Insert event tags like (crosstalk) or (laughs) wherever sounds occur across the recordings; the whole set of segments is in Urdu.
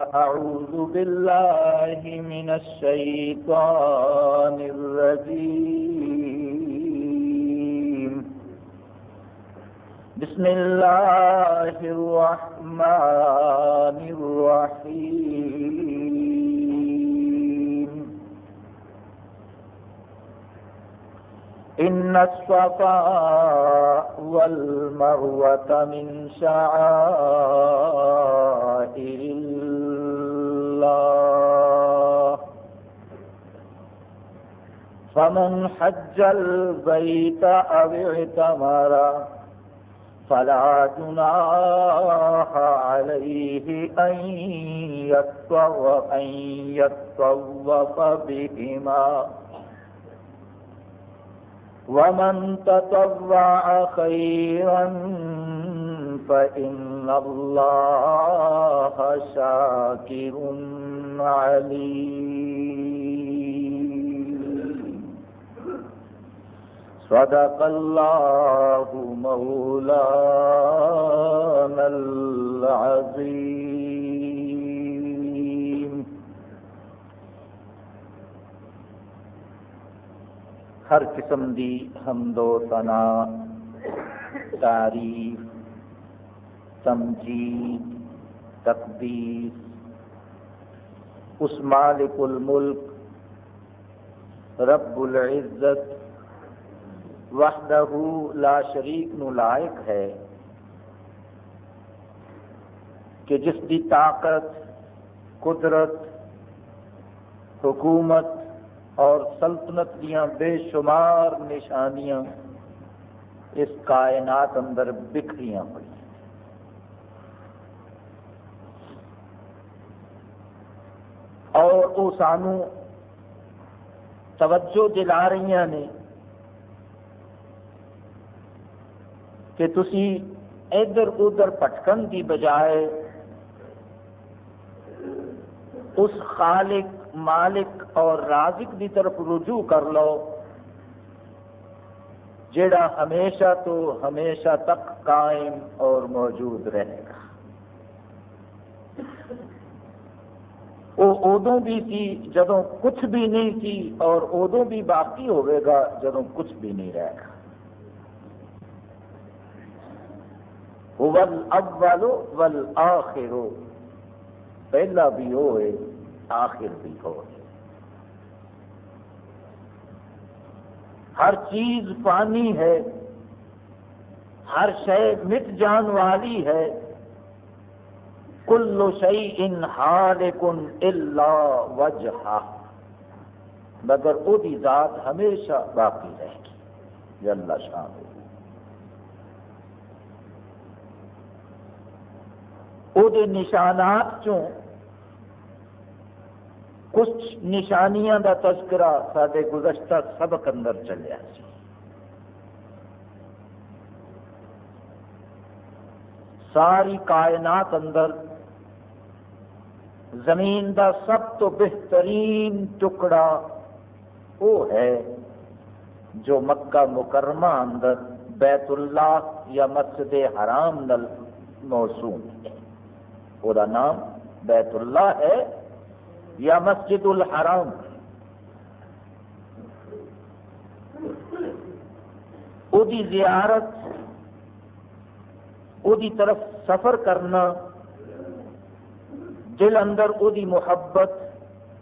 أعوذ بالله من الشيطان الرجيم. بسم الله الرحمن الرحيم. إن الصفا والمروة من شعائر الله. فمن حج البيت أو اعتمر فلا جناح عليه أن يطوف أن يطوف بهما. ومن تطوع خيرا فإن الله شاكر عليم صدق الله مولانا العظيم ہر قسم دی حمد و ثنا تعریف تمجید، تقدیس۔ اس مالک الملک، رب العزت، وحدہ لا شریک نو لائق ہے، کہ جس دی طاقت، قدرت، حکومت اور سلطنت دیاں بے شمار نشانیاں اس کائنات اندر بکھریاں ہوئی اور وہ سانو توجہ دلا رہی نے کہ تسی ادھر ادھر پٹکن کی بجائے اس خالق، مالک اور رازق کی طرف رجوع کر لو جڑا ہمیشہ تو ہمیشہ تک قائم اور موجود رہے گا۔ وہ ادو بھی سی جدو کچھ بھی نہیں سی اور ادو بھی باقی ہوئے گا جدو کچھ بھی نہیں رہے گا۔ اول والآخر، پہلا بھی ہوئے، آخر بھی ہوئے۔ ہر چیز پانی ہے، ہر شے مٹ جان والی ہے۔ کل شعی ان ہالکن اللہ وجہ مگر وہ ذات ہمیشہ باقی رہے گی اللہ شاہ وہ نشانات چوں؟ کچھ نشانیاں دا تذکرہ سارے گزشتہ سبق اندر چلیا سی۔ ساری کائنات اندر زمین دا سب تو بہترین ٹکڑا وہ ہے جو مکہ مکرمہ اندر بیت اللہ یا مسجد حرام نل موسوم ہے۔ وہ نام بیت اللہ ہے یا مسجد الحرام۔ وہ زیارت، وہ طرف سفر کرنا دل اندر وہ محبت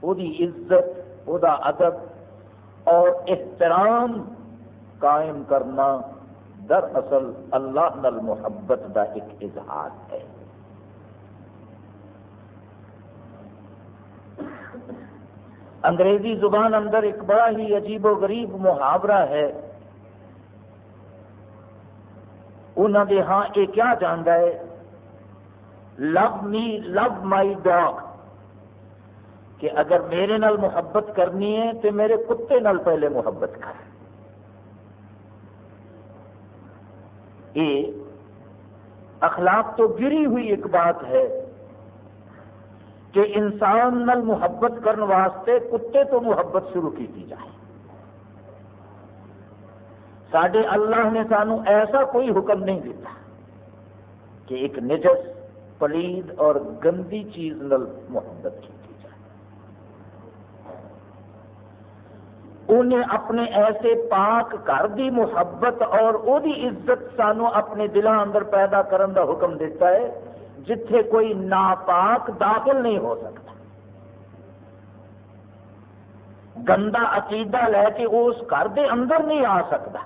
وہ عزت وہ ادب، اور احترام قائم کرنا دراصل اللہ نل محبت کا ایک اظہار ہے۔ انگریزی زبان اندر ایک بڑا ہی عجیب و غریب محاورہ ہے۔ انہوں نے ہاں یہ کیا جانتا ہے؟ لو می لو مائی ڈاگ کہ اگر میرے نال محبت کرنی ہے تو میرے کتے نال پہلے محبت کر۔ یہ اخلاق تو گری ہوئی ایک بات ہے کہ انسان نل محبت کرنے واسطے کتے تو محبت شروع کی جائے۔ سڈے اللہ نے سانو ایسا کوئی حکم نہیں دیتا کہ ایک نجس پلید اور گندی چیز نل محبت کی جائے۔ انہیں اپنے ایسے پاک گھر دی محبت اور او دی عزت سانو اپنے دلوں اندر پیدا کرن دا حکم دیتا ہے، جتھے کوئی ناپاک داخل نہیں ہو سکتا۔ گندا عقیدہ لے کے اس گھر دے اندر نہیں آ سکتا۔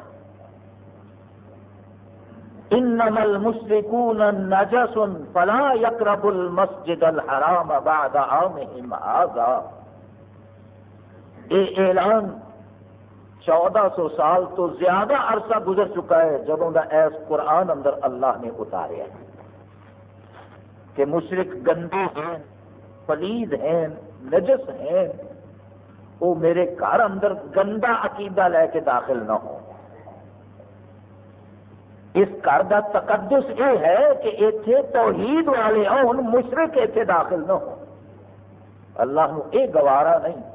انما المشركون نجس فلا يقرب المسجد الحرام بعد عامهم هذا. اے اعلان چودہ سو سال تو زیادہ عرصہ گزر چکا ہے جب ایس قرآن اندر اللہ نے اتاریا کہ مشرق گندے ہیں، پلید ہیں، نجس ہیں، وہ میرے گھر اندر گندا عقیدہ لے کے داخل نہ ہو اس گھر کا تقدس یہ ہے کہ اتنے توحید والے آن مشرق اتنے داخل نہ ہو اللہ نو یہ گوارا نہیں۔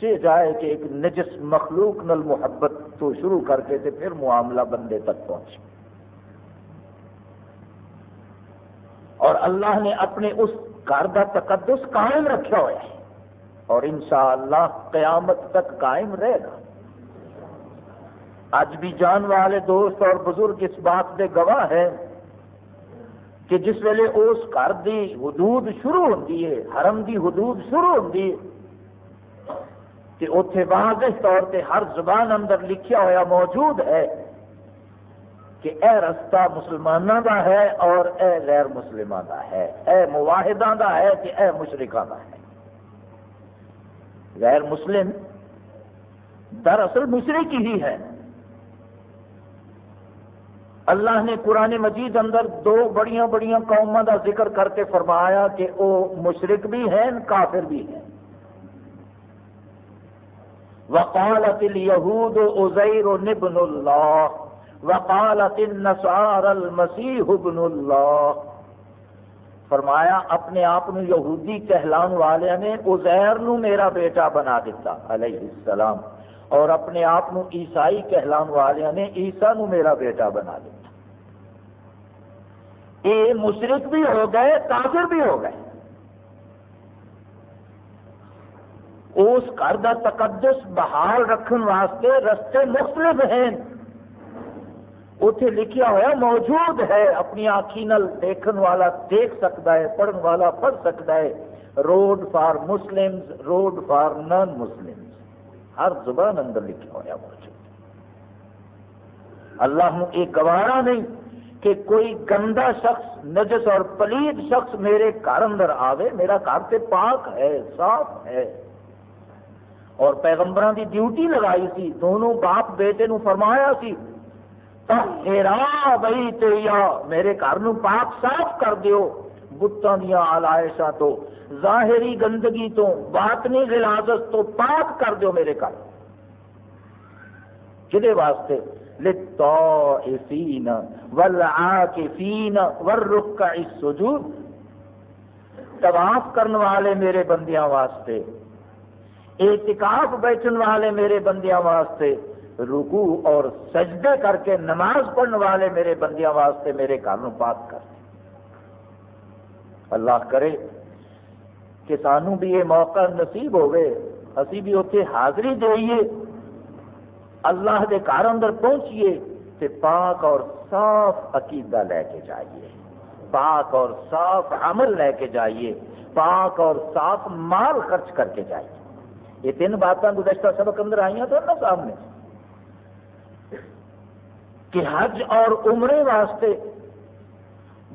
چھ جائے کہ ایک نجس مخلوق نل محبت تو شروع کر کے تے پھر معاملہ بندے تک پہنچے۔ اور اللہ نے اپنے اس گھر کا تقدس قائم رکھا ہوا ہے۔ اور انشاءاللہ قیامت تک قائم رہے گا۔ اج بھی جان والے دوست اور بزرگ اس بات کے گواہ ہیں کہ جس ویلے اس گھر کی حدود شروع ہوتی ہے، حرم کی حدود شروع ہوتی ہے، کہ اتنے واضح طور پہ ہر زبان اندر لکھیا ہوا موجود ہے کہ اے رستہ مسلمانوں کا ہے اور اے غیر مسلمان کا ہے، اے مواحدہ کا ہے کہ اے مشرقہ کا ہے۔ غیر مسلم دراصل مشرق ہی ہے۔ اللہ نے قرآن مجید اندر دو بڑیاں بڑیاں قوموں کا ذکر کر کے فرمایا کہ وہ مشرق بھی ہیں، کافر بھی ہیں۔ وقالت اليهود عزیر ابن اللہ، وقالت النصار المسیح ابن اللہ۔ فرمایا، اپنے آپ یہودی کہلان والے نے ازیر نو میرا بیٹا بنا دیتا علیہ السلام۔ اور اپنے آپ عیسائی کہلان والے نے عیسا نو میرا بیٹا بنا دیتا یہ مشرق بھی ہو گئے، کافر بھی ہو گئے۔ اس گھر کا تقدس بحال رکھنے واسطے رستے مختلف ہیں۔ اتنے لکھیا ہوا موجود ہے، اپنی آخی نل دیکھن والا دیکھ سکتا ہے، پڑھن والا پڑھ سکتا ہے۔ Road for Muslim road for non Muslim ہر زبان اندر لکھا ہوا موجود اللہ ایک گوارا نہیں کہ کوئی گندا شخص، نجس اور پلید شخص میرے گھر اندر آوے، میرا گھر سے پاک ہے، صاف ہے۔ اور پیغمبران دی ڈیوٹی لگائی سی، دونوں باپ بیٹے نو فرمایا سی بھائی تے یا میرے گھر نو پاک صاف کر دیو۔ بتان دیا آلائشاں تو، ظاہری گندگی تو، باطنی غلازت تو پاک کر دیو میرے گھر۔ کدے واسطے للطائفین والعاکفین والرکع السجود، طواف کرنے والے میرے بندیاں واسطے، اعتکاف بیٹھن والے میرے بندیاں واسطے رکو اور سجدے کر کے نماز پڑھنے والے میرے بندیاں واسطے میرے گھر پاک کر اللہ کرے کہ سانو بھی یہ موقع نصیب ہوئے، اسی بھی اتنے حاضری دئیے اللہ دے گھر اندر پہنچیے تے پاک اور صاف عقیدہ لے کے جائیے۔ پاک اور صاف عمل لے کے جائیے۔ پاک اور صاف مال خرچ کر کے جائیے۔ یہ تین باتیں گزشتہ سبق اندر آئی تو نا سامنے۔ کہ حج اور عمرے واسطے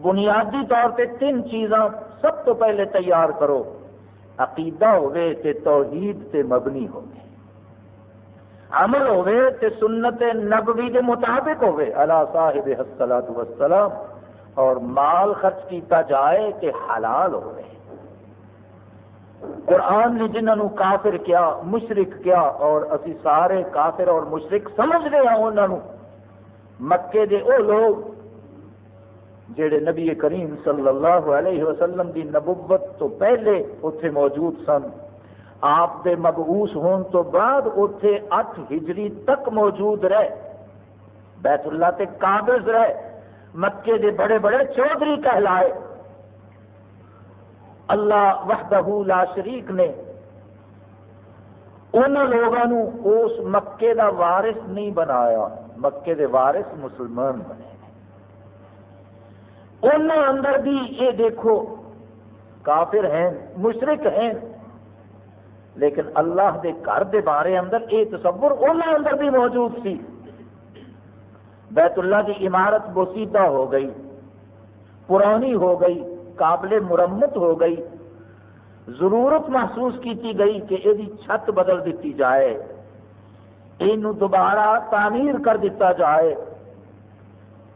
بنیادی طور پہ تین چیزاں سب تو پہلے تیار کرو۔ عقیدہ ہوئے تے توحید تے مبنی ہوئے عمل ہوئے تے سنت نبوی دے مطابق ہوئے۔ اللہ صاحب حسلات وسلام اور مال خرچ کیتا جائے کہ حلال ہوئے۔ قرآن نے جنہوں کافر کیا مشرق کیا، اور اسی سارے کافر اور مشرق سمجھ رہے ہیں انہوں مکے دے او لوگ جڑے نبی کریم صلی اللہ علیہ وسلم دی نبوت تو پہلے اتنے موجود سن۔ آپ دے مبعوث ہون تو بعد اتنے اٹھ ہجری تک موجود رہے۔ بیت اللہ تے قابض رہے۔ مکے دے بڑے بڑے چودھری کہلائے۔ اللہ وحدہ لا شریک نے ان لوگوں اس مکے دا وارث نہیں بنایا۔ مکے دے وارث مسلمان بنے۔ ان اندر بھی یہ دیکھو، کافر ہیں مشرق ہیں۔ لیکن اللہ دے گھر دے بارے اندر یہ تصور ان اندر بھی موجود سی۔ بیت اللہ کی عمارت بوسیدہ ہو گئی، پرانی ہو گئی، قابل مرمت ہو گئی۔ ضرورت محسوس کی گئی کہ یہ چھت بدل دیتی جائے۔ یہ دوبارہ تعمیر کر دیتا جائے۔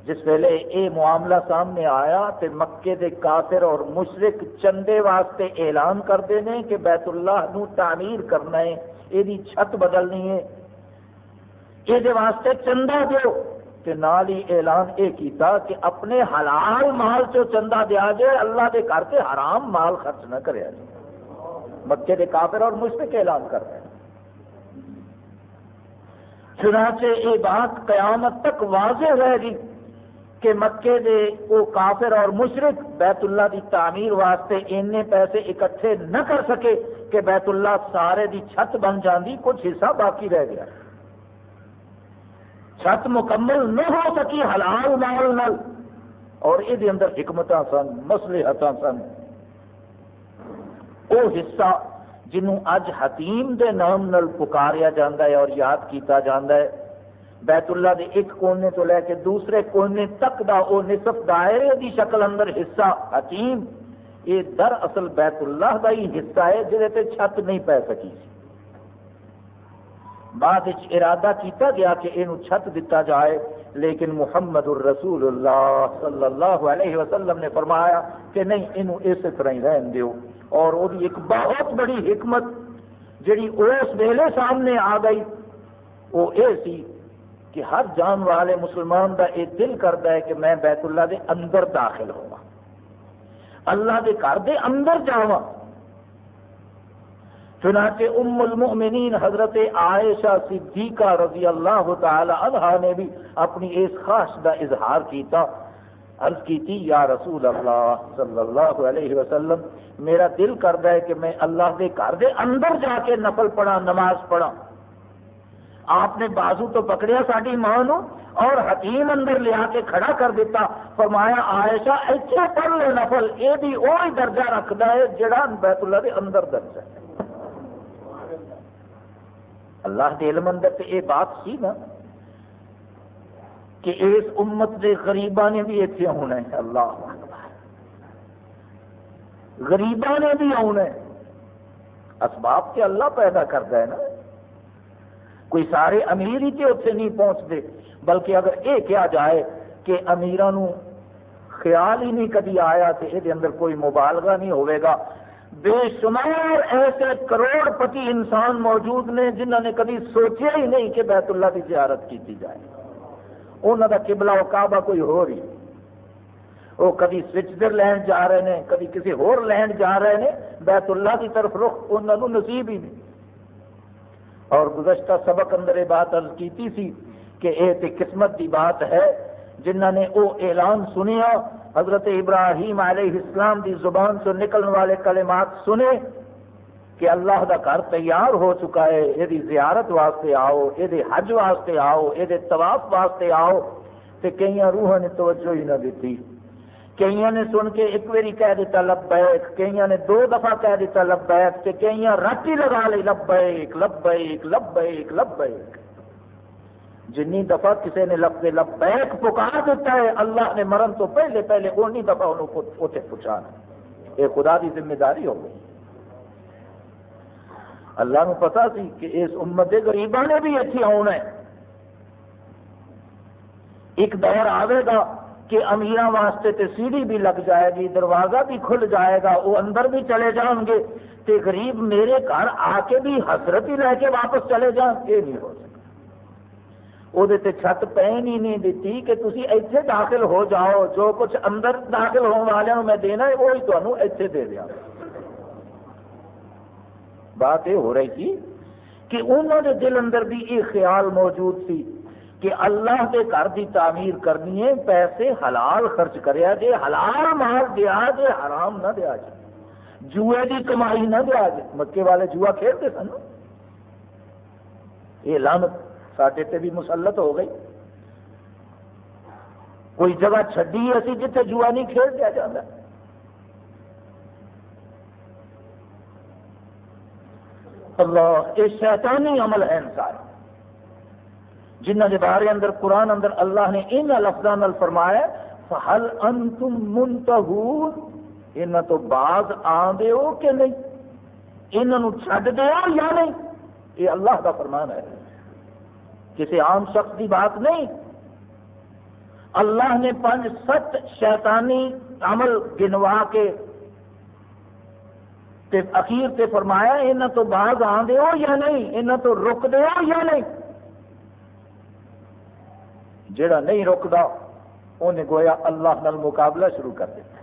جس ویلے یہ معاملہ سامنے آیا تو مکے دے کافر اور مشرق چندے واسطے اعلان کرتے ہیں کہ بیت اللہ نو تعمیر کرنا ہے یہ چھت بدلنی ہے۔ یہ واسطے چندہ دو کہ نال ہی اعلان یہ کیتا کہ اپنے حلال مال چو چندہ دیا جائے، اللہ دے گھر سے حرام مال خرچ نہ کرے۔ مکے دے کافر اور مشرق اعلان کر رہے ہیں۔ چنانچہ یہ بات قیامت تک واضح رہے گی۔ کہ مکے دے وہ کافر اور مشرق بیت اللہ دی تعمیر واسطے اینے پیسے اکٹھے نہ کر سکے کہ بیت اللہ سارے دی چھت بن جاندی، کچھ حصہ باقی رہ گیا۔ چھت مکمل نہ ہو سکی، حلال مال نل۔ اور یہ اندر حکمت سن مسلحت سن۔ وہ حصہ جنوں اج حتیم دے نام نل پکاریا جاندہ ہے اور یاد کیتا جاندہ ہے۔ بیت اللہ دے ایک کونے تو لے کے دوسرے کونے تک دا او نصف دائرے دی شکل اندر حصہ. حکیم، یہ در اصل بیت اللہ دا ہی حصہ ہے جہے تے چھت نہیں پی سکی سی۔ بعد ارادہ کیتا گیا کہ یہ چھت دیتا جائے، لیکن محمد الرسول اللہ صلی اللہ علیہ وسلم نے فرمایا کہ نہیں یہ اس طرح ہی رہن دیو۔ اور وہ ایک بہت بڑی حکمت جڑی اس ویلے سامنے آ گئی، وہ یہ سی کہ ہر جان والے مسلمان کا یہ دل کرتا ہے کہ میں بیت اللہ دے اندر داخل ہوا اللہ دے گھر دے اندر جاوا چنانچہ ام المؤمنین حضرت عائشہ صدیقہ رضی اللہ تعالی عنہ نے بھی اپنی اس خواہش کا اظہار کیتا۔ عرض کی تھی یا رسول اللہ صلی اللہ علیہ وسلم، میرا دل کرتا ہے کہ میں اللہ دے گھر دے اندر جا کے نفل پڑھا نماز پڑھا آپ نے بازو تو پکڑیا ساری ماں نو اور حکیم اندر لیا کے کھڑا کر دیتا، فرمایا، عائشہ ایسے پڑھ لے نفل یہ بھی وہی درجہ رکھتا ہے جڑا بیت اللہ دے اندر درج ہے۔ اللہ کے علم اندر تو یہ بات سی نا کہ اس امت کے غریباں نے بھی اتنے ہونا ہے۔ اللہ غریباں نے بھی آنا ہے۔ اسباب کے اللہ پیدا کرتا ہے نا۔ کوئی سارے امیر ہی تو اتنے نہیں پہنچتے، بلکہ اگر یہ کیا جائے کہ امیران خیال ہی نہیں کدی آیا تو یہ اندر کوئی مبالغہ نہیں ہوئے گا۔ بے شمار ایسے کروڑ پتی انسان موجود نے جنہوں نے کدی سوچا ہی نہیں کہ بیت اللہ کی زیارت کی جائے۔ انہوں کا قبلہ و کعبہ کوئی ہو رہی وہ کدی سوئٹزر لینڈ جا رہے ہیں کدی کسی ہور لینڈ جا رہے ہیں بیت اللہ کی طرف رخ انہوں نصیب ہی نہیں۔ اور گزشتہ سبق اندر یہ بات عرض کی سی کہ یہ قسمت کی بات ہے جنہ نے وہ اعلان سنیا، حضرت ابراہیم علیہ السلام کی زبان سے نکلنے والے کلمات سنے کہ اللہ کا گھر تیار ہو چکا ہے، یہ زیارت واسطے آؤ، یہ حج واسطے آؤ، یہ طواف واسطے آؤ تو کئی روح نے توجہ ہی نہ دیتی۔ کئی نے سن کے ایک باری کہہ دیتا لبیک کئی نے دو دفعہ کہہ دیتا لبیک کہ کئی رات ہی لگا لی لبیک لبیک لبیک لبیک۔ جنی دفعہ کسی نے لفظ لبیک پکار دیتا ہے، اللہ نے مرن تو پہلے پہلے اونی دفعہ انہوں اتنے پہنچانا یہ خدا کی ذمہ داری ہو گئی۔ اللہ نو پتا سی کہ اس امت کے غریباں نے بھی اتنے آنا ہے۔ ایک دور آئے گا کہ امیر واسطے تے سیڑھی بھی لگ جائے گی، دروازہ بھی کھل جائے گا، وہ اندر بھی چلے جان گے تے غریب میرے گھر آ کے بھی حسرت ہی لے کے واپس چلے جان یہ نہیں ہو سکتا۔ وہ چھت پہن ہی نہیں دیتی کہ تھی ایتھے داخل ہو جاؤ، جو کچھ اندر داخل ہونے والوں میں دینا ہے، وہی تمہیں ایتھے دے دیا۔ بات یہ ہو رہی تھی کہ انہوں نے دل اندر بھی یہ خیال موجود سی کہ اللہ کے گھر کی تعمیر کرنی ہے، پیسے حلال خرچ کریا جے، حلال مار دیا جے، حرام نہ دیا جائے جوئے کی کمائی نہ دیا جائے مکے والے جوا کھیلتے سن۔ یہ لانت ساڈے تے بھی مسلط ہو گئی۔ کوئی جگہ چڈی اسی جتنے جوا نہیں کھیل دیا جاتا اللہ یہ شیطانی عمل ہے انسان۔ جنہ کے بارے اندر قرآن اندر اللہ نے ان لفظوں فرمایا فہل انتم منتہون انہوں تو باز آدھے ہو کہ نہیں؟ انہوں چھڈ دو یا نہیں؟ یہ اللہ کا فرمان ہے۔ کسی عام شخص کی بات نہیں۔ اللہ نے پانچ ست شیطانی عمل گنوا کے تے اخیر تے فرمایا انہوں تو باز آدھے ہو یا نہیں؟ انہوں تو رک دو یا نہیں؟ جڑا نہیں رکتا انہیں گویا اللہ نال مقابلہ شروع کر دیتا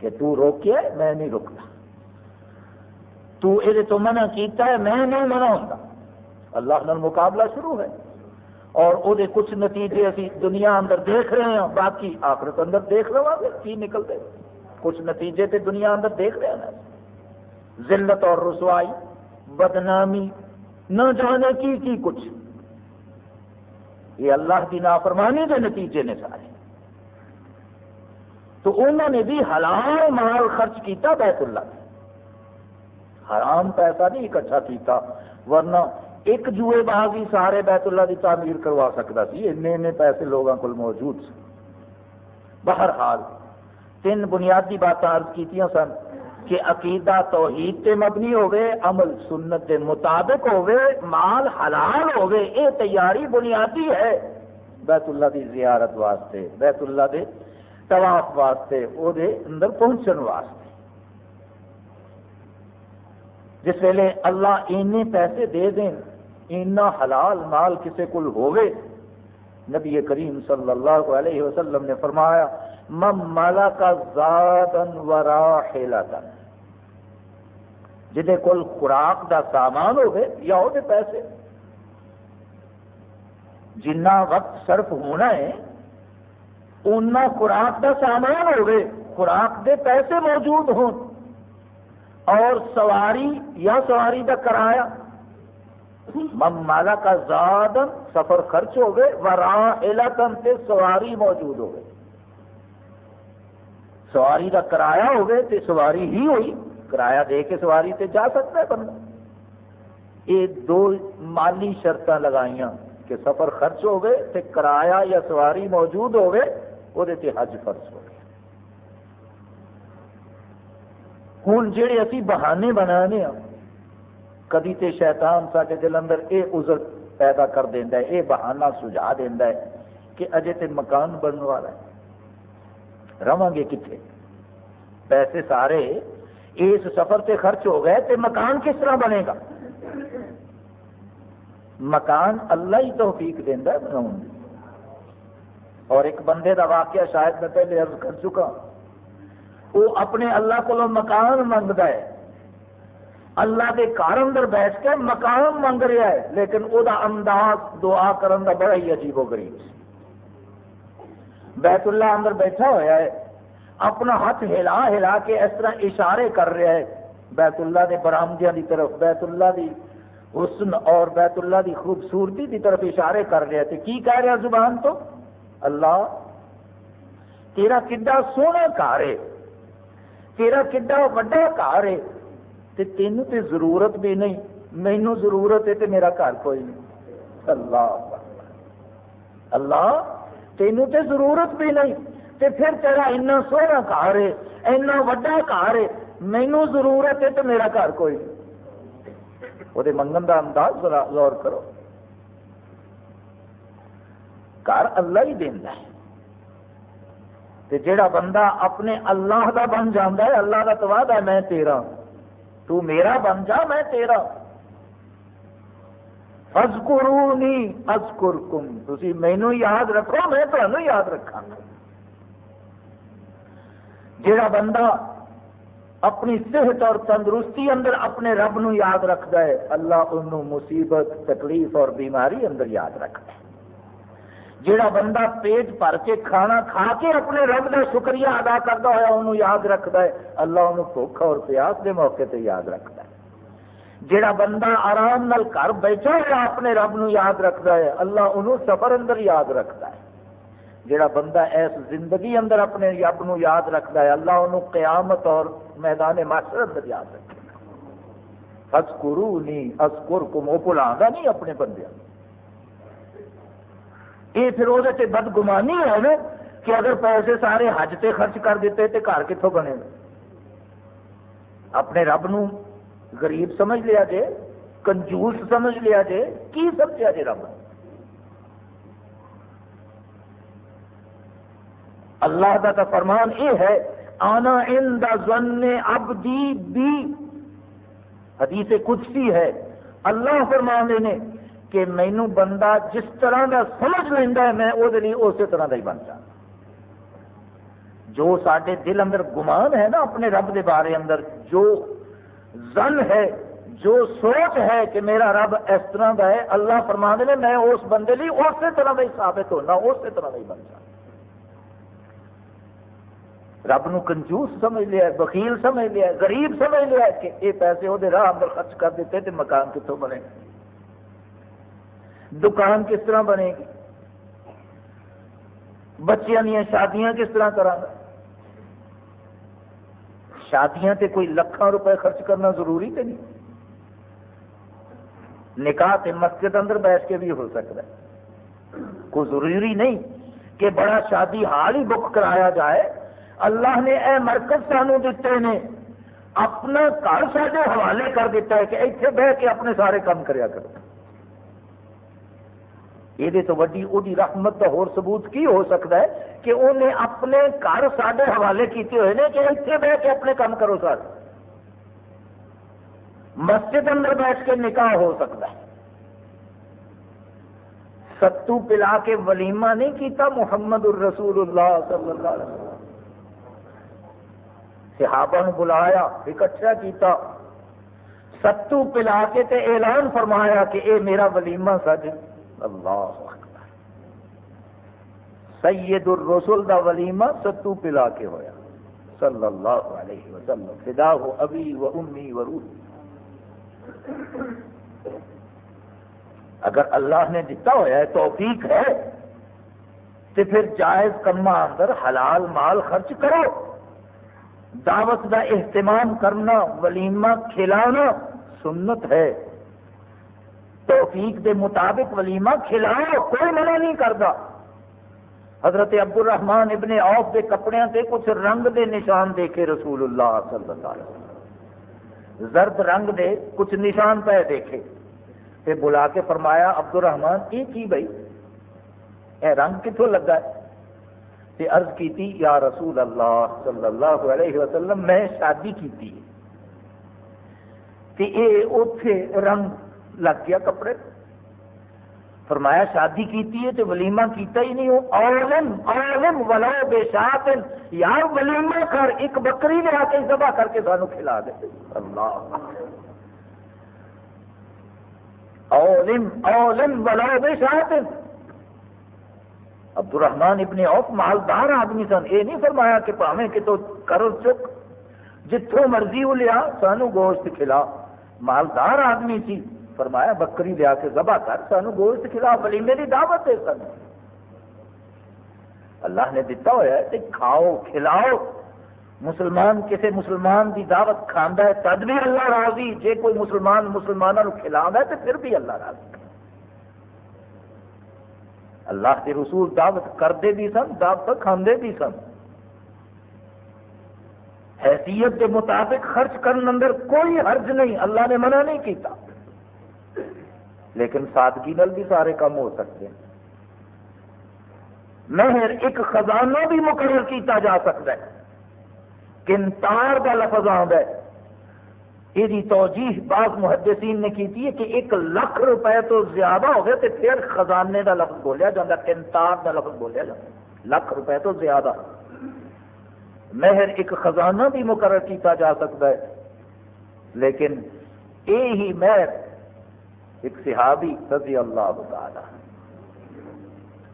کہ تو روکیا میں نہیں رکتا تو یہ تو منع کیتا ہے، میں نہیں منع ہوتا اللہ نال مقابلہ شروع ہے۔ اور وہ کچھ نتیجے اسی دنیا اندر دیکھ رہے ہیں، باقی آخرت اندر دیکھ لوا ہاں گے، کی نکلتے۔ کچھ نتیجے تے دنیا اندر دیکھ رہے ہیں ذلت اور رسوائی، بدنامی، نہ جانے کی کی کچھ۔ یہ اللہ کی نافرمانی کے نتیجے نے سارے تو انہوں نے بھی حلال مال خرچ کیتا بیت اللہ حرام پیسہ نہیں اکٹھا کیتا، ورنہ ایک جوئے باغ ہی سارے بیت اللہ کی تعمیر کروا سکتا سی۔ این پیسے لوگوں کو موجود سن۔ بہرحال تین بنیادی باتیں عرض کی سن۔ کہ عقیدہ توحید تے مبنی ہوئے عمل سنت کے مطابق ہوئے مال حلال ہوئے یہ تیاری بنیادی ہے۔ بیت اللہ دی زیارت واسطے، بیت اللہ دے طواف واسطے وہ اندر پہنچن واسطے۔ جس ویلے اللہ اینے پیسے دے دیں اینا حلال مال کسے کل ہوئے نبی کریم صلی اللہ علیہ وسلم نے فرمایا مالا کا زادن ورا جہد کول خوراک دا سامان ہوگی یا وہ پیسے۔ جنا وقت صرف ہونا ہے، اُنہ خوراک دا سامان ہوگی خوراک دے پیسے موجود ہوں۔ اور سواری یا سواری دا کرایہ مالا کا زادن سفر خرچ ہو گئے ورا تے سواری موجود ہو گئے سواری کا کرایہ ہو گئے تے سواری ہی ہوئی، کرایہ دے کے سواری تے جا سکتا ہے بندہ۔ یہ دو مالی شرط لگائیاں کہ سفر خرچ ہو گئے تے کرایہ یا سواری موجود ہو گئے وہ حج فرض ہو گیا۔ ہوں جہے اسی بہانے بنا ہاں، کدی تے شیطان سارے دل اندر یہ عذر پیدا کر دینا ہے یہ بہانہ سجا دینا ہے کہ اجے تے مکان بننے والا ہے۔ رواں گے کتنے؟ پیسے سارے اس سفر تے خرچ ہو گئے تے مکان کس طرح بنے گا؟ مکان اللہ ہی توفیق دینا بناؤں اور ایک بندے دا واقعہ شاید میں پہلے عرض کر چکا وہ اپنے اللہ کو مکان منگتا ہے۔ اللہ کے گھر اندر بیٹھ کے مقام منگ رہا ہے، لیکن وہ انداز دعا کرن دا بڑا ہی عجیب و غریب بیت اللہ اندر بیٹھا ہوا ہے، اپنا ہاتھ ہلا ہلا کے اس طرح اشارے کر رہا ہے۔ بیت اللہ کے برامدیا کی طرف، بیت اللہ دی حسن اور بیت اللہ دی خوبصورتی کی طرف اشارے کر رہا ہے۔ کی کہہ رہا زبان تو؟ اللہ، تیرا کڈا سونا گھر ہے، تیرا کڈا وڈا گھر ہے۔ تے تینوں تے ضرورت بھی نہیں، مینو ضرورت ہے تے میرا گھر کوئی نہیں۔ اللہ اللہ۔ تینوں تے ضرورت بھی نہیں۔ تے پھر تیرا اینا سونا گھر ہے اینا وڈا گھر ہے مینو ضرورت ہے تو میرا گھر کوئی نہیں۔ وہ منگن کا انداز غور کرو۔ گھر اللہ ہی دینا ہے۔ تے جیڑا بندہ اپنے اللہ دا بن جانا ہے، اللہ کا تو وعدہ ہے، میں تیرا تو میرا بن جا، میں تیرا فزکرونی ازکرکم تسی مینو یاد رکھو، میں تمہیں یاد رکھا جڑا بندہ اپنی صحت اور تندرستی اندر اپنے رب نو یاد رکھتا ہے، اللہ انہوں مصیبت، تکلیف اور بیماری اندر یاد رکھتا ہے۔ جڑا بندہ پیٹ بھر کے کھانا کھا کے اپنے رب کا شکریہ ادا کرتا ہوا انہوں یاد رکھتا ہے، اللہ انہوں بھوک اور پیاس کے موقع تے یاد رکھتا ہے۔ جڑا بندہ آرام نال گھر بیٹھا ہوا اپنے رب نو یاد رکھتا ہے، اللہ انہوں سفر اندر یاد رکھتا ہے۔ جڑا بندہ اس زندگی اندر اپنے رب نو یاد رکھتا ہے، اللہ انہوں قیامت اور میدان معاشر اندر یاد رکھتا ہے۔ اسکرو نہیں اسکر کم وہ بھلا نہیں اپنے بندے۔ یہ پھر وہ بدگمانی ہے نا کہ اگر پیسے سارے حج تے خرچ کر دیتے تو گھر کتوں بنے؟ اپنے رب نو غریب سمجھ لیا جے، کنجوس سمجھ لیا جے، کی سمجھا جے رب؟ اللہ کا تو فرمان یہ ہے، آنا ان دا ظن عبدی بی۔ حدیث قدسی ہے۔ اللہ فرمان نے کہ مینو بندہ جس طرح کا سمجھ لینا ہے، میں وہ اسی طرح کا ہی بن جو سارے دل اندر گمان ہے نا، اپنے رب کے بارے اندر، جو زن ہے، جو سوچ ہے کہ میرا رب اس طرح کا ہے، اللہ فرما نے، میں اس بندے لی اسی طرح کا ہی ثابت ہونا اسی طرح کا ہی بن جا رب نو کنجوس سمجھ لیا وکیل سمجھ لیا، غریب سمجھ لیا کہ یہ پیسے وہ راہ اندر خرچ کر دیتے تو مکان کتوں بنے دکان کس طرح بنے گی؟ بچیاں دیا شادیاں کس طرح کرا شادیاں تے کوئی لکھان روپے خرچ کرنا ضروری تو نہیں؟ نکاح تے مسجد اندر بیٹھ کے بھی ہو سکتا ہے۔ کوئی ضروری نہیں کہ بڑا شادی حال ہی بک کرایا جائے۔ اللہ نے اے مرکز سانو دیتے نے۔ اپنا گھر سارے حوالے کر دیتا ہے کہ اتنے بہ کے اپنے سارے کام کریا کرو۔ یہ تو وڈی وہ رحمت کا ہور ثبوت کی ہو سکتا ہے کہ انہیں اپنے گھر سارے حوالے کیتے ہوئے ہیں کہ اتنے بہ کے اپنے کام کرو سر مسجد اندر بیٹھ کے نکاح ہو سکتا ہے ستو پلا کے ولیمہ نہیں کیتا محمد الرسول اللہ صلی اللہ علیہ وسلم صحابہ نے بلایا اکٹھا کیتا ستو پلا کے تے اعلان فرمایا کہ اے میرا ولیمہ سج اللہ اکبر۔ سید الرسول دا ولیمہ ستو پلا کے ہویا۔ صلی اللہ علیہ وسلم۔ فدا ہو ابی و امی و روحی اگر اللہ نے دیتا ہوا ہے توفیق ہے تو پھر جائز کما اندر حلال مال خرچ کرو۔ دعوت دا اہتمام کرنا، ولیمہ کھلانا سنت ہے۔ توفیق دے مطابق ولیمہ کھلاؤ، کوئی منع نہیں کرتا۔ حضرت عبد الرحمان ابن اوف کے کپڑے سے کچھ رنگ دے نشان دیکھے رسول اللہ صلی اللہ علیہ وسلم۔ زرد رنگ دے کچھ نشان پہ دیکھے۔ پھر بلا کے فرمایا عبد الرحمان یہ کی بھائی اے رنگ کتوں لگا ہے؟ تے عرض کیتی، یا رسول اللہ صلی اللہ علیہ وسلم، میں شادی کی رنگ لگ گیا کپڑے۔ فرمایا، شادی کیتی ہے تو ولیمہ کیتا ہی نہیں اولم اولم ولو بے شاطن یار ولیمہ کر، ایک بکری لے کے ذبح کر کے سانو کھلا دے۔ اللہ۔ اولم اولم ولو بے شاطن عبد الرحمان ابن اوف مالدار آدمی سن، یہ نہیں فرمایا کہ پاویں کہ تو کرو چک۔ جتوں مرضی وہ لیا، سانو گوشت کھلا۔ مالدار آدمی سی۔ فرمایا، بکری لیا کے ذبح کر، سانو گوشت کھلا ولیمے کی دعوت دے سن اللہ نے دتا ہوا ہے کھاؤ، کھلاؤ۔ مسلمان کسی مسلمان کی دعوت کھانا ہے، تد بھی اللہ راضی۔ جے کوئی مسلمان مسلمانوں کھلا ہے تو پھر بھی اللہ راضی۔ اللہ کے رسول دعوت کرتے بھی سن، دعوت کھانے بھی سن۔ حیثیت کے مطابق خرچ کرنے اندر کوئی حرج نہیں، اللہ نے منع نہیں کیتا۔ لیکن سادگی نل بھی سارے کام ہو سکتے ہیں۔ مہر ایک خزانہ بھی مقرر کیتا جا سکتا ہے۔ کنتار کا لفظ آتا ہے۔ یہ توجیح بعض محدثین نے کی کہ ایک لاکھ روپے تو زیادہ ہو گئے تو پھر خزانے کا لفظ بولیا جاتا کنتار کا لفظ بولیا جاتا لاکھ روپے تو زیادہ۔ مہر ایک خزانہ بھی مقرر کیتا جا سکتا ہے۔ لیکن یہ مہر ایک صحابی رضی اللہ تعالی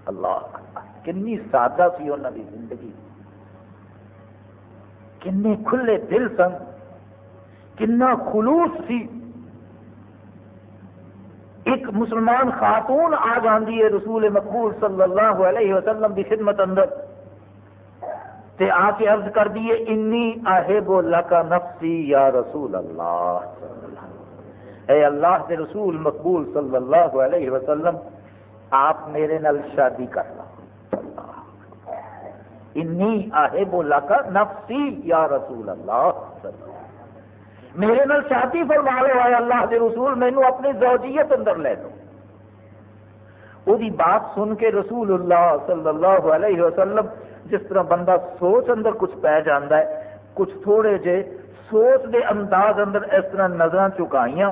اللہ کنی سادہ سی انہوں کی زندگی۔ کنے کھلے دل سن کنا خلوص سی۔ ایک مسلمان خاتون آ جاندی ہے رسول مقبول صلی اللہ علیہ وسلم کی خدمت اندر۔ تے آ کے عرض کر دیے انی آہب لکا نفسی یا رسول اللہ اے اللہ کے رسول مقبول صلی اللہ علیہ وسلم، آپ میرے نال شادی کر لو انی آہب لکا نفسی یا رسول اللہ۔ میرے نال شادی فرما لو آئے اللہ کے رسول مینو اپنی زوجیت اندر لے لو۔ وہی بات سن کے رسول اللہ صلی اللہ علیہ وسلم، جس طرح بندہ سوچ اندر کچھ پی جانا ہے، کچھ تھوڑے جے سوچ دے انداز اندر اس طرح نظر چکائیاں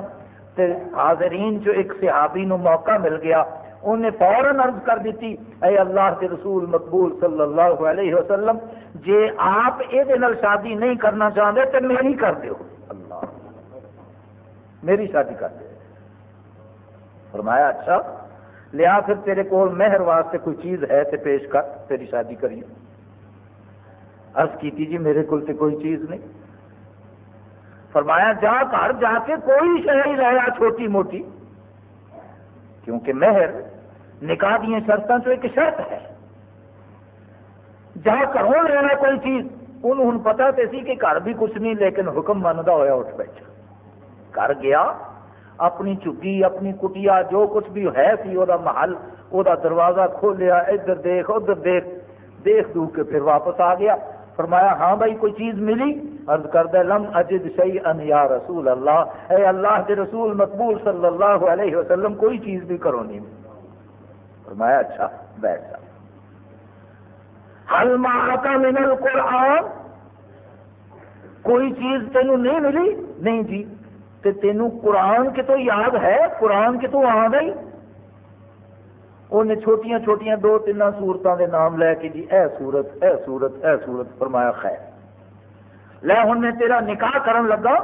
تے حاضرین جو ایک صحابی نو موقع مل گیا انہیں فوراً عرض کر دیتی، اے اللہ کے رسول مقبول صلی اللہ علیہ وسلم، جے آپ یہ شادی نہیں کرنا چاہتے تو میری کر دیو۔ اللہ۔ میری شادی کر دے فرمایا اچھا لیا پھر تیرے کول مہر واسطے کوئی چیز ہے تے پیش کر، تیری شادی کریے۔ عرض کی جی میرے کو کوئی چیز نہیں۔ فرمایا، جا گھر جا کے کوئی شہری رہا چھوٹی موٹی۔ کیونکہ مہر نکاح دیا شرطوں چ ایک شرط ہے۔ جہاں گھروں لینا کوئی چیز، انہوں ہوں پتا تو سی کہ گھر بھی کچھ نہیں، لیکن حکم منتا ہوا اٹھ بیٹھا۔ گھر گیا، اپنی چگی، اپنی کٹیا، جو کچھ بھی ہے سی وہ محل وہ دروازہ کھولیا، ادھر دیکھ ادھر دیکھ۔ دیکھ دو کے پھر واپس آ گیا۔ فرمایا ہاں بھائی، کوئی چیز ملی؟ عرض کردہ لم اجد شیء یا رسول اللہ۔ اے اللہ کے رسول مقبول صلی اللہ علیہ وسلم، کوئی چیز بھی کرو نہیں۔ فرمایا اچھا بیٹھ جا۔ حل من القرآن؟ کوئی چیز تینوں نہیں ملی؟ نہیں جی تے تینوں قرآن کے تو یاد ہے؟ قرآن کے تو آ گئی؟ انہیں چھوٹیاں چھوٹیاں دو تین سورتوں کے نام لے کے جی اے سورت اے سورت اے سورت فرمایا خیر۔ لے ہوں میں تیرا نکاح کرن لگا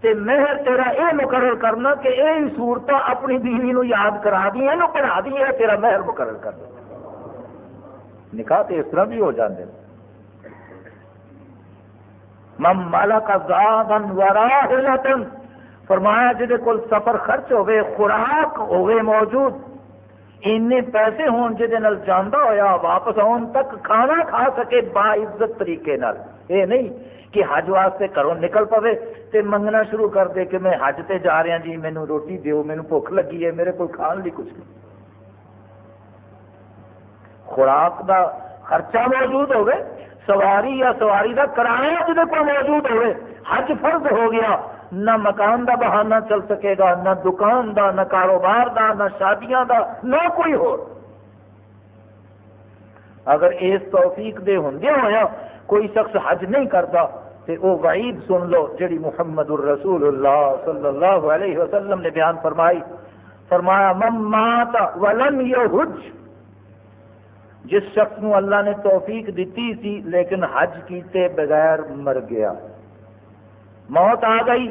تے مہر تیرا اے مقرر کرنا کہ اے صورت اپنی بیوی نو یاد کرا دی ہے پڑھا دی ہے تیرا مہر مقرر کر دے۔ نکاح تے اس طرح بھی ہو جاندے۔ مم مالا کا زادن وراہلتن فرمایا جہد کول سفر خرچ ہوئے خوراک ہوئے موجود این پیسے ہون جہد جانا ہوا واپس آن تک کھانا کھا سکے با عزت طریقے نال۔ اے نہیں کہ حج واسطے گھروں نکل پوے تے منگنا شروع کر دے کہ میں حج تے جا رہا جی مینو روٹی دیو مینو بھوک لگی ہے، میرے کو کھان لی کچھ نہیں۔ خوراک دا خرچہ موجود ہوگی سواری یا سواری کا کرایہ جہاں کو موجود ہوئے حج فرض ہو گیا۔ نہ مکان دا بہانہ چل سکے گا، نہ دکان دا، نہ کاروبار دا، نہ شادیاں دا، نہ کوئی ہو اگر اس توفیق دے ہوں ہوا کوئی شخص حج نہیں کرتا تو وہ وعید سن لو، جڑی محمد الرسول اللہ صلی اللہ علیہ وسلم نے بیان فرمائی۔ فرمایا مم مات ولم یحج جس شخص نو اللہ نے توفیق دیتی سی، لیکن حج کیتے بغیر مر گیا۔ موت آ گئی۔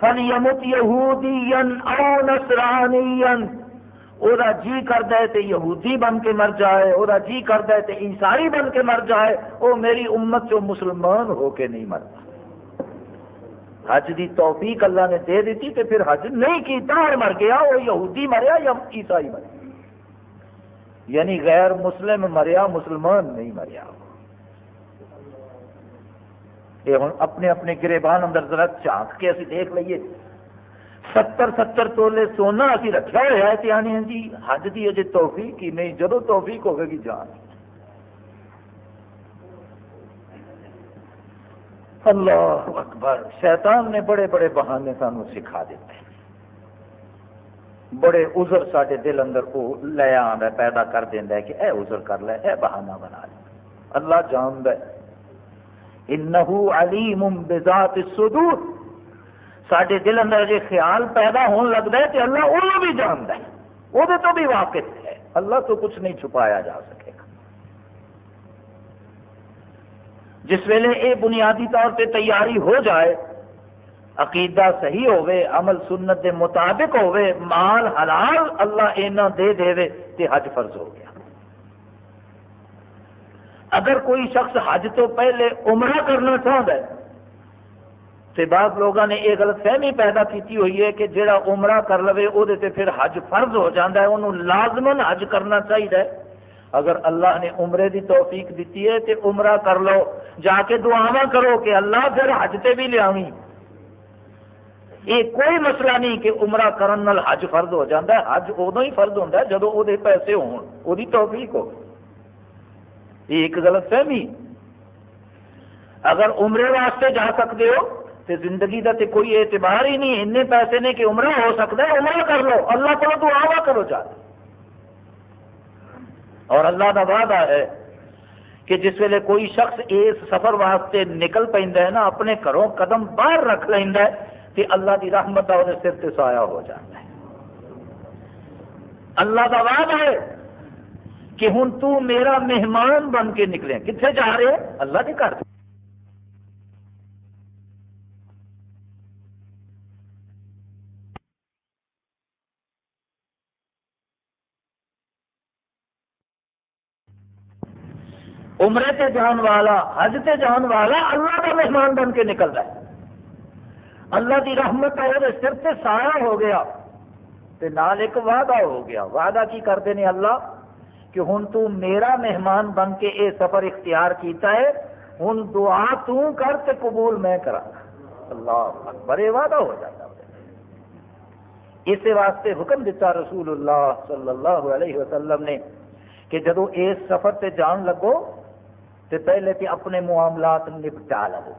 فن یمت یہودی او نسرانی وہ جی کرتا ہے تو یہودی بن کے مر جائے وہ جی کرتا ہے تو عیسائی بن کے مر جائے وہ میری امت چو مسلمان ہو کے نہیں مرتا۔ حج دی توفیق اللہ نے دے دیتی تو پھر حج نہیں کیتا، اور مر گیا وہ یہودی مریا یا عیسائی مریا۔ یعنی غیر مسلم مریا، مسلمان نہیں مریا۔ یہ ہوں اپنے اپنے گریبان اندر ذرا جھانک کے اسی دیکھ لئیے۔ ستر ستر تولے سونا ابھی رکھا ہوا ہے آنے جی حج کی اجے توفیق ہی نہیں جدو توفیق ہوگی گی جان۔ اللہ اکبر، شیطان نے بڑے بڑے بہانے سانو سکھا دیتے۔ بڑے عذر سارے دل اندر وہ لے آ پیدا کر دینا ہے کہ اے عذر کر لے، اے بہانہ بنا لے۔ اللہ جان ہے۔ انہو علیم بذات الصدور۔ سارے دل اندر جی خیال پیدا ہون لگتا ہے تو اللہ وہ بھی جانتا ہے۔ وہ تو بھی واقف ہے۔ اللہ تو کچھ نہیں چھپایا جا سکے گا۔ جس ویلے یہ بنیادی طور پہ تیاری ہو جائے، عقیدہ صحیح ہوئے عمل سنت دے مطابق ہوئے مال حلال اللہ اینا دے دے تے حج فرض ہو گیا اگر کوئی شخص حج تو پہلے عمرہ کرنا چاہتا ہے، تو بعض لوگوں نے یہ غلط فہمی پیدا کی ہوئی ہے کہ جڑا عمرہ کر لے وہ پھر حج فرض ہو جاتا ہے انہوں لازمن حج کرنا چاہیے اگر اللہ نے عمرے دی توفیق دیتی ہے تو عمرہ کر لو، جا کے دعا کرو کہ اللہ پھر حج تے بھی لیا۔ یہ کوئی مسئلہ نہیں کہ عمرہ کرن نال حج فرض ہو جاتا ہے، حج ادو ہی فرض ہوتا ہے جدو وہ پیسے ہون توفیق ہو۔ ایک غلط فہمی۔ اگر عمرے واسطے جا سکتے ہو تو زندگی کا تو کوئی اعتبار ہی نہیں این پیسے نے کہ عمرہ ہو سکتا ہے، عمرہ کر لو۔ اللہ کو دعا کرو جا اور اللہ کا وعدہ ہے کہ جس ویلے کوئی شخص اس سفر واسطے نکل پہ نا، اپنے گھروں قدم باہر رکھ لینا ہے کہ اللہ کی رحمت کا وہ سر سے سایہ ہو جاتا ہے۔ اللہ کا وعدہ ہے کہ ہوں تو میرا مہمان بن کے نکلے کتنے جا رہے اللہ کے گھر۔ عمرے تے جان والا، حج تے جان والا اللہ کا مہمان بن کے نکلتا ہے۔ اللہ کی رحمت ہے سر سے سایہ ہو گیا۔ تے نال ایک وعدہ ہو گیا۔ وعدہ کی کرتے ہیں اللہ؟ کہ ہوں تو میرا مہمان بن کے اے سفر اختیار کیتا ہے ہوں دعا تو کر تے قبول میں کرا۔ اللہ اکبر بڑے وعدہ ہو جاتا اس واسطے حکم دیتا رسول اللہ صلی اللہ علیہ وسلم نے کہ جدو اس سفر تے جان لگو تو پہلے تے اپنے معاملات نپٹا لو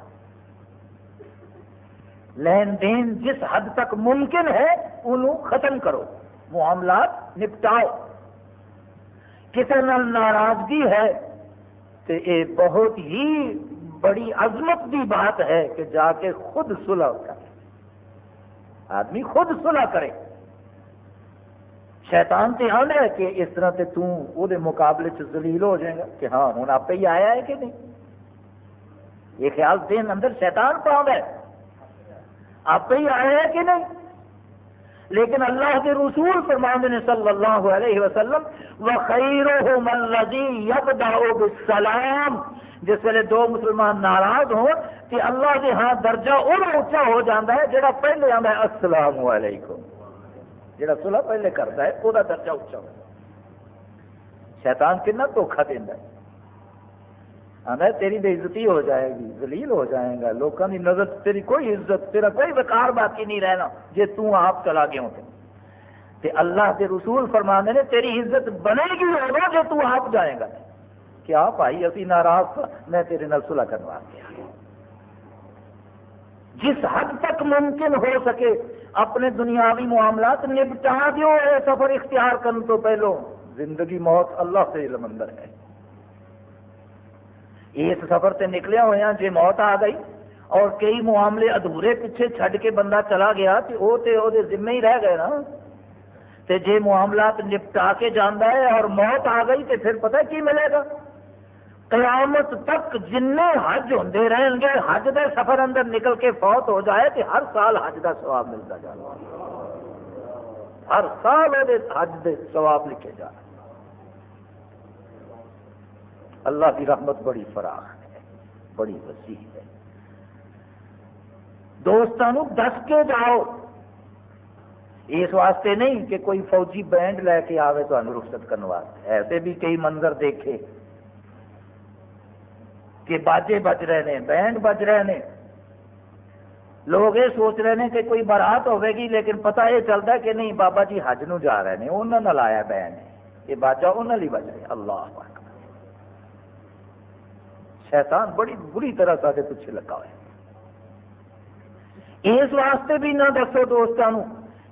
لین دین جس حد تک ممکن ہے، انہوں ختم کرو۔ معاملات نپٹاؤ۔ کسی ناراضگی ہے تو یہ بہت ہی بڑی عظمت کی بات ہے کہ جا کے خود صلح کرے آدمی خود صلح کرے۔ شیطان تے آنا ہے کہ اس طرح تے تو او دے مقابلے چ ذلیل ہو جائے گا کہ ہاں ہوں آپ ہی آیا ہے کہ نہیں؟ یہ خیال دین اندر شیطان پاؤں ہے۔ آپ ہی آیا ہے کہ نہیں؟ لیکن اللہ کے رسول فرمان نے صلی اللہ علیہ وسلم وَخَيْرُهُمَ الَّذِي يَبْدَعُ بِالسَّلَامِ، جس ویلے دو مسلمان ناراض ہوں کہ اللہ کے ہاں درجہ اور اونچا ہو جاتا ہے، جڑا پہلے آتا ہے، السلام علیکم۔ جڑا سلح پہلے کرتا ہے وہ درجہ اچا ہو۔ شیطان کنا دھوکھا دینا ہے۔ آنا تیری بے عزتی ہو جائے گی، ذلیل ہو جائے گا۔ لوگوں کی نظر تیری کوئی عزت، تیرا کوئی وقار باقی نہیں رہنا جی تو آپ چلا گیا ہوں تے اللہ کے رسول فرمانے نے تیری عزت بنے گی ہوگا جو تو آپ جائے گا۔ کیا بھائی ابھی ناراض میں تیرے نال صلح کروا گیا۔ جس حد تک ممکن ہو سکے اپنے دنیاوی معاملات نپٹا دیو، اے سفر اختیار کرنے تو پہلو۔ زندگی موت اللہ سے علم اندر ہے۔ اس سفر سے نکلیا ہوا جی موت آ گئی اور کئی معاملے ادھورے پیچھے چھڈ کے بندہ چلا گیا تو وہ تو ذمہ ہی رہ گئے نا۔ تے جے معاملات نپٹا کے جانا ہے اور موت آ گئی تو پھر پتہ کی ملے گا؟ قیامت تک جن حج ہوں رہن گے، حج دے سفر اندر نکل کے فوت ہو جائے تو ہر سال حج کا سواب ملتا جائے ہر سال حج دے سواب لکھے جا اللہ کی رحمت بڑی فراخ ہے، بڑی وسیع ہے۔ دوستوں دس کے جاؤ۔ اس واسطے نہیں کہ کوئی فوجی بینڈ لے کے آئے تو رخصت کرنے واسطے۔ ایسے بھی کئی منظر دیکھے کہ باجے بج رہے ہیں، بینڈ بج رہے ہیں۔ لوگ یہ سوچ رہے ہیں کہ کوئی بارات ہوے گی، لیکن پتہ یہ چلتا کہ نہیں، بابا جی حج نو جا رہے ہیں انہوں نے لایا بینڈ یہ باجا انہوں نے بج رہے اللہ شیطان بڑی بری طرح سارے پیچھے لگا ہوا اس واسطے بھی نہ دسو دوستوں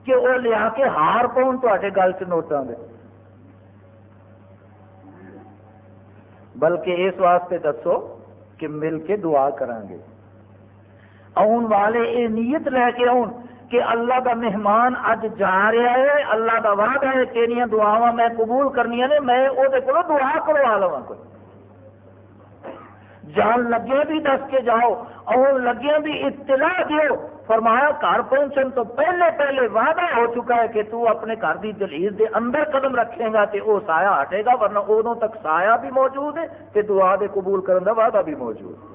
کہ وہ لیا کے ہار پاؤن تے گل چ کے بلکہ اس واسطے دسو کہ مل کے دعا کریں گے۔ آن والے یہ نیت لے کے آن کہ اللہ کا مہمان اج جا رہا ہے، اللہ کا وعدہ ہے تیریا دعا میں قبول کرنی نے، میں وہ دعا کروا لوا کوئی۔ جان لگے بھی دس کے جاؤ اور لگے بھی اطلاع دیو۔ فرمایا، گھر پہنچن تو پہلے پہلے وعدہ ہو چکا ہے کہ تو اپنے گھر کی دلیز دے اندر قدم رکھے گا تو وہ سایہ ہٹے گا، ورنہ ادو تک سایہ بھی موجود ہے تو دعا دے قبول کرنے کا وعدہ بھی موجود ہے۔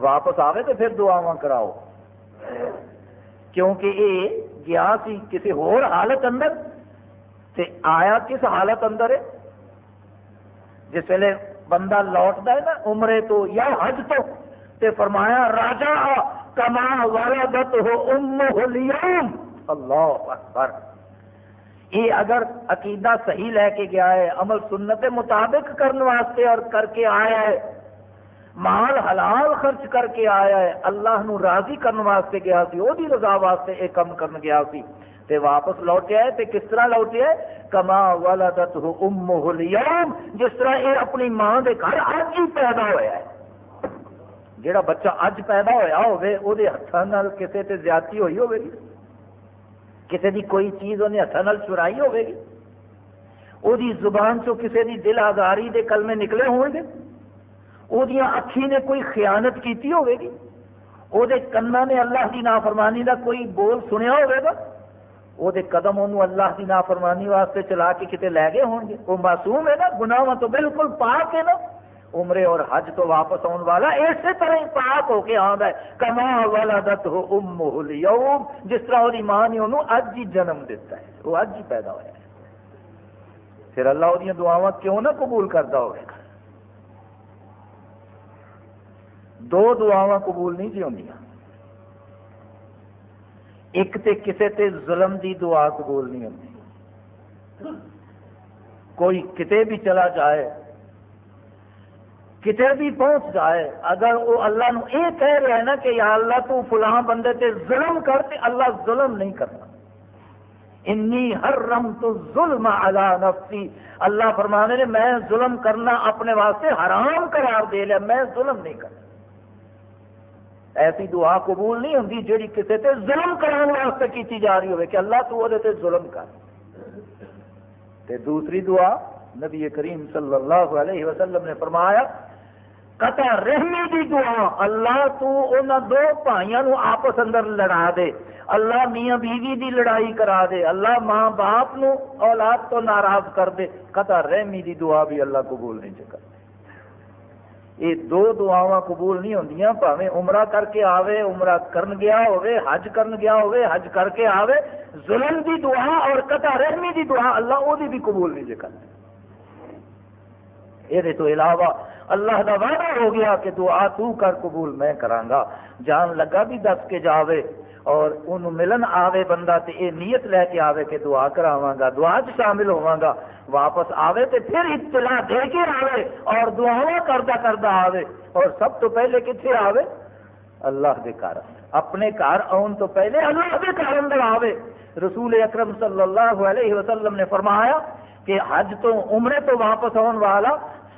واپس آئے تو پھر دعا کراؤ۔ کیونکہ یہ گیا سی کسی ہور حالت اندر تے آیا کس حالت اندر ہے؟ جس ویلے بندہ لوٹتا ہے نا، عمرے تو یا حج تو، تے فرمایا، راجا، کما والدت ہو ام اللہ اکبر۔ یہ اگر عقیدہ صحیح لے کے گیا ہے، عمل سنت مطابق کرنے واسطے اور کر کے آیا ہے، مال حلال خرچ کر کے آیا ہے، اللہ نو راضی کرنے واسطے گیا سی وہ رضا واسطے یہ کام کرنے گیا سی۔ تے واپس لوٹیا ہے تے کس طرح لوٹیا ہے کما والدت ہو ام اليوم، جس طرح یہ اپنی ماں دے گھر اج ہی پیدا ہوا ہے جہاں بچہ اج پیدا ہوا ہو ہاتھوں کسی تے زیادتی ہوئی ہوگی کسی دی کوئی چیز انہیں ہاتھوں چرائی ہوے ہوگی وہ زبان چو کسی دی دل آزاری دے کلمے نکلے ہون گے؟ وہ اکھی نے کوئی خیانت کیتی ہوگی وہ کنا نے اللہ کی نافرمانی کا کوئی بول سنیا ہوگا وہ قدم انہوں اللہ کی نافرمانی واسطے چلا کے کتے لے گئے ہون گے وہ معصوم ہے نا گناہ تو بالکل پاک ہے نا عمرے اور حج تو واپس آنے والا اسی طرح ہی پاک ہو کے آتا ہے کما والا دت ہو ام اليوم جس طرح وہ ماں نے انہوں اج ہی جنم دیتا ہے وہ اج ہی پیدا ہوا ہے پھر اللہ وہ دعاواں کیوں نہ قبول کرتا ہوگا دو دعاواں قبول نہیں جی ہوندیاں ایک تے کسے تے ظلم دی دعا قبول نہیں ہوتی۔ کوئی کتے بھی چلا جائے، کتے بھی پہنچ جائے، اگر وہ اللہ نو یہ کہہ رہا ہے نا کہ یا اللہ تو فلاں بندے تے ظلم کر تے اللہ ظلم نہیں کرنا انی حرم تو ظلم علی نفسی۔ اللہ فرمانے نے میں ظلم کرنا اپنے واسطے حرام قرار دے لیا، میں ظلم نہیں کرنا ایسی دعا قبول نہیں ہوتی جیڑی کسی تے ظلم کرانے واسطے کیتی جا رہی ہوئے کہ اللہ تو وہ تے ظلم کر۔ تے دوسری دعا نبی کریم صلی اللہ علیہ وسلم نے فرمایا، قطع رحمی دی دعا، اللہ تو ان دو بھائیوں آپس اندر لڑا دے۔ اللہ میاں بیوی دی لڑائی کرا دے۔ اللہ ماں باپ نو اولاد تو ناراض کر دے۔ قطع رحمی دی دعا بھی اللہ قبول نہیں چکا۔ یہ دو دعاواں قبول نہیں ہوں پاوے عمرہ کر کے آوے، عمرہ کرن گیا ہوئے حج کرن گیا ہوئے حج کر کے آوے، ظلم دی دعا اور قطع رحمی دی دعا اللہ وہ بھی قبول نہیں کرتے یہ تو علاوہ اللہ کا وعدہ ہو گیا کہ دعا تو کر قبول میں کرانگا جان لگا بھی دس کے جاوے۔ اور ان ملن آوے بندہ تے اے نیت لے کے آوے کہ دعا کراواں گا، دعا چ شامل ہوا گا، واپس آوے تے پھر اطلاع دے کے آوے اور دعا کردا کردا آوے اور سب تو پہلے کتنے آوے؟ اللہ دے گھر۔ اپنے گھر آن تو پہلے اللہ دے گھر اندر آوے۔ رسول اکرم صلی اللہ علیہ وسلم نے فرمایا کہ حج تو عمرے تو واپس آن والا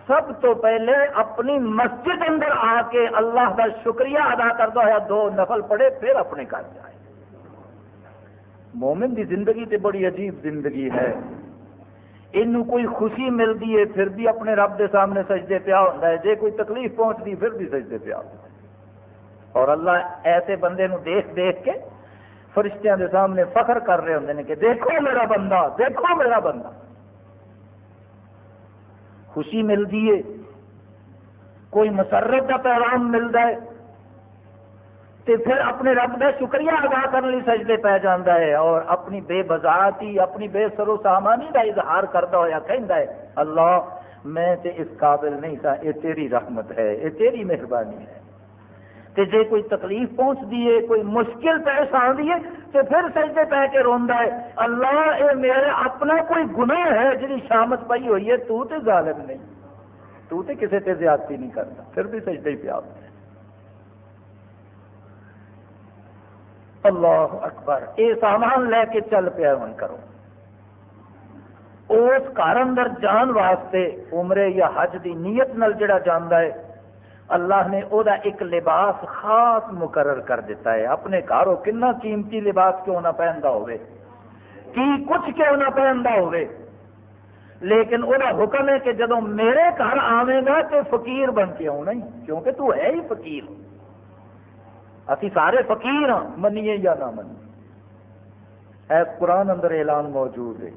سب تو پہلے اپنی مسجد اندر آ کے اللہ کا شکریہ ادا کرتا ہوا دو نفل پڑے پھر اپنے گھر جائے۔ مومن کی زندگی تو بڑی عجیب زندگی ہے۔ یہ کوئی خوشی ملتی ہے، پھر بھی اپنے رب کے سامنے سجدے پیا ہوتا ہے۔ جی کوئی تکلیف پہنچتی پھر بھی سجدے پیا ہوتا ہے۔ اور اللہ ایسے بندے نو دیکھ دیکھ کے فرشتیاں دے سامنے فخر کر رہے ہوں کہ دیکھو میرا بندہ، دیکھو میرا بندہ۔ خوشی ملتی ہے کوئی مسرت کا پیغام ملتا ہے تو پھر اپنے رب کا شکریہ ادا کرنے لی سجدے پی جانا ہے اور اپنی بے بزارتی اپنی بے سرو سامانی کا اظہار کرتا ہوا کہہ ہے، اللہ، میں تے اس قابل نہیں تھا یہ تیری رحمت ہے، یہ تیری مہربانی ہے۔ تے جے کوئی تکلیف پہنچتی ہے کوئی مشکل پیش آتی ہے تو پھر سجدے پہ کے روندا ہے۔ اللہ اے میرے، اپنا کوئی گناہ ہے جی شامت پائی ہوئی ہے، تو تے ظالم نہیں۔ تو تے کسے تے زیادتی نہیں کرتا۔ پھر بھی سجدے ہی پیا اللہ اکبر، اے سامان لے کے چل پیا من کرو۔ اس گھر اندر جان واسطے عمرے یا حج دی نیت نل جڑا جانا ہے اللہ نے او دا ایک لباس خاص مقرر کر دیتا ہے۔ اپنے گھروں کنا قیمتی لباس کیوں نہ پہنتا ہوئے؟ کی کچھ کیوں نہ پہنتا ہوئے؟ لیکن وہ حکم ہے کہ جدو میرے گھر آئے گا تو فقیر بن کے آنا ہی کیونکہ تو ہے ہی فقیر۔ ابھی سارے فقیر ہاں منیے یا نہ منیے۔ اے قرآن اندر اعلان موجود ہے۔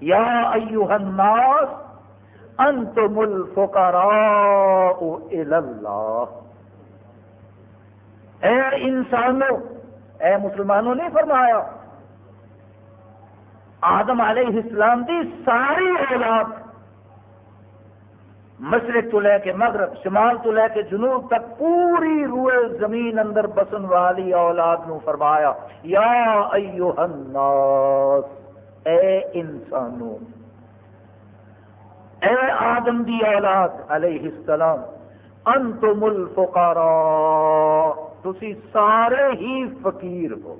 یا ایوہ الناس انتم الفقراء الاللہ اے انسانوں، اے مسلمانوں، نے فرمایا، آدم علیہ السلام دی ساری اولاد مشرق تو لے کے مغرب، شمال تو لے کے جنوب تک پوری روئے زمین اندر بسن والی اولاد نو فرمایا، یا ایوہ الناس، اے انسانوں اے آدم دی اولاد علیہ السلام، انتم الفقراء، تسی سارے ہی فقیر ہو۔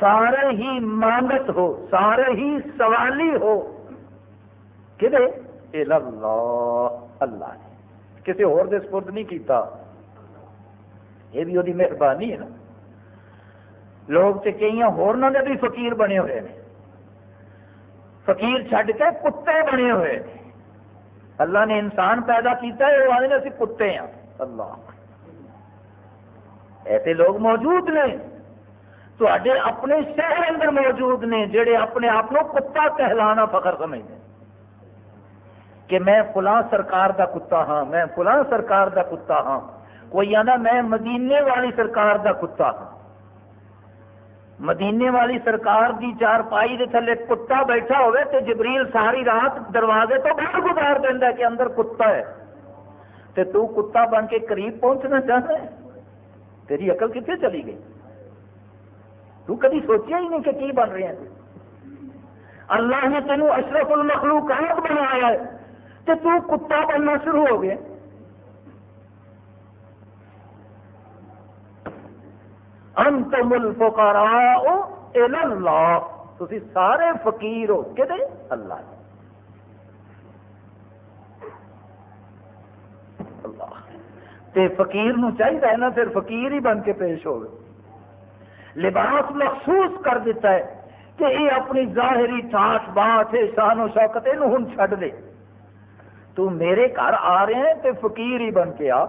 سارے ہی مانگت ہو، سارے ہی سوالی ہو۔ کہ اللہ اللہ نے۔ کسی اور دے سپرد نہیں کیتا۔ یہ بھی وہی مہربانی ہے نا۔ لوگ تو کئی ہورنا دے بھی فقیر بنے ہوئے ہیں فقیر چھڈ کے کتے بنے ہوئے۔ اللہ نے انسان پیدا کیتا ہے، وہ آدھے اسی کتے ہیں۔ اللہ۔ ایسے لوگ موجود نے۔ تے اپنے شہر اندر موجود نے جڑے اپنے آپ کو کتا کہلانا فخر سمجھتے کہ میں فلاں سرکار دا کتا ہاں میں فلاں سرکار دا کتا ہاں۔ کوئی آنا میں مدینے والی سرکار دا کتا ہاں۔ مدینے والی سرکار دی چار پائی دے تھلے کتا بیٹھا ہوئے تو جبریل ساری رات دروازے تو باہر گزار دینا کہ اندر کتا ہے۔ تے تو کتا بن کے قریب پہنچنا چاہتا ہے۔ تیری عقل کتنے چلی گئی؟ تو کبھی سوچیا ہی نہیں کہ کی بن رہے ہیں اللہ نے تینوں اشرف المخلوقات بنایا ہے۔ تو تو کتا بننا شروع ہو گیا۔ انتم الفقراء الى اللہ۔ تسی سارے فقیر ہو کہ اللہ اللہ۔ تے فقیر نو چاہیے نا، پھر فقیر ہی بن کے پیش ہوگی لباس محسوس کر دیتا ہے کہ یہ اپنی ظاہری ٹھاٹ، بات ہے شان و شوقت یہ ہوں چھڈ دے۔ تو میرے گھر آ رہے ہیں تو فقیر ہی بن کے آ۔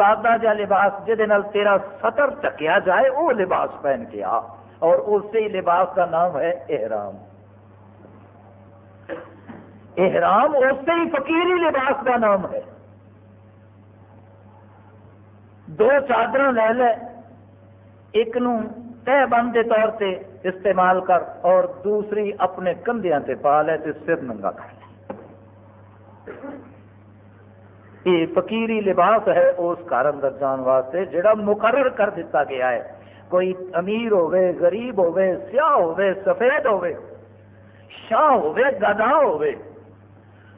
سادہ جا لباس جہد تیرا سطر ٹکیا جائے وہ لباس پہن کے آ۔ اور اسی لباس کا نام ہے احرام۔ احرام اسی فقیری لباس کا نام ہے۔ دو چادر لے لے، ایک نو تہ بند کے طور پہ استعمال کر، اور دوسری اپنے کندھیا پا لے تو سر ننگا کر لے یہ فقیری لباس ہے، اس گھر اندر جان واسطے جڑا مقرر کر دیتا گیا ہے۔ کوئی امیر ہوے غریب ہوے سیاہ ہوے سفید ہوے شاہ ہوے گدا ہوے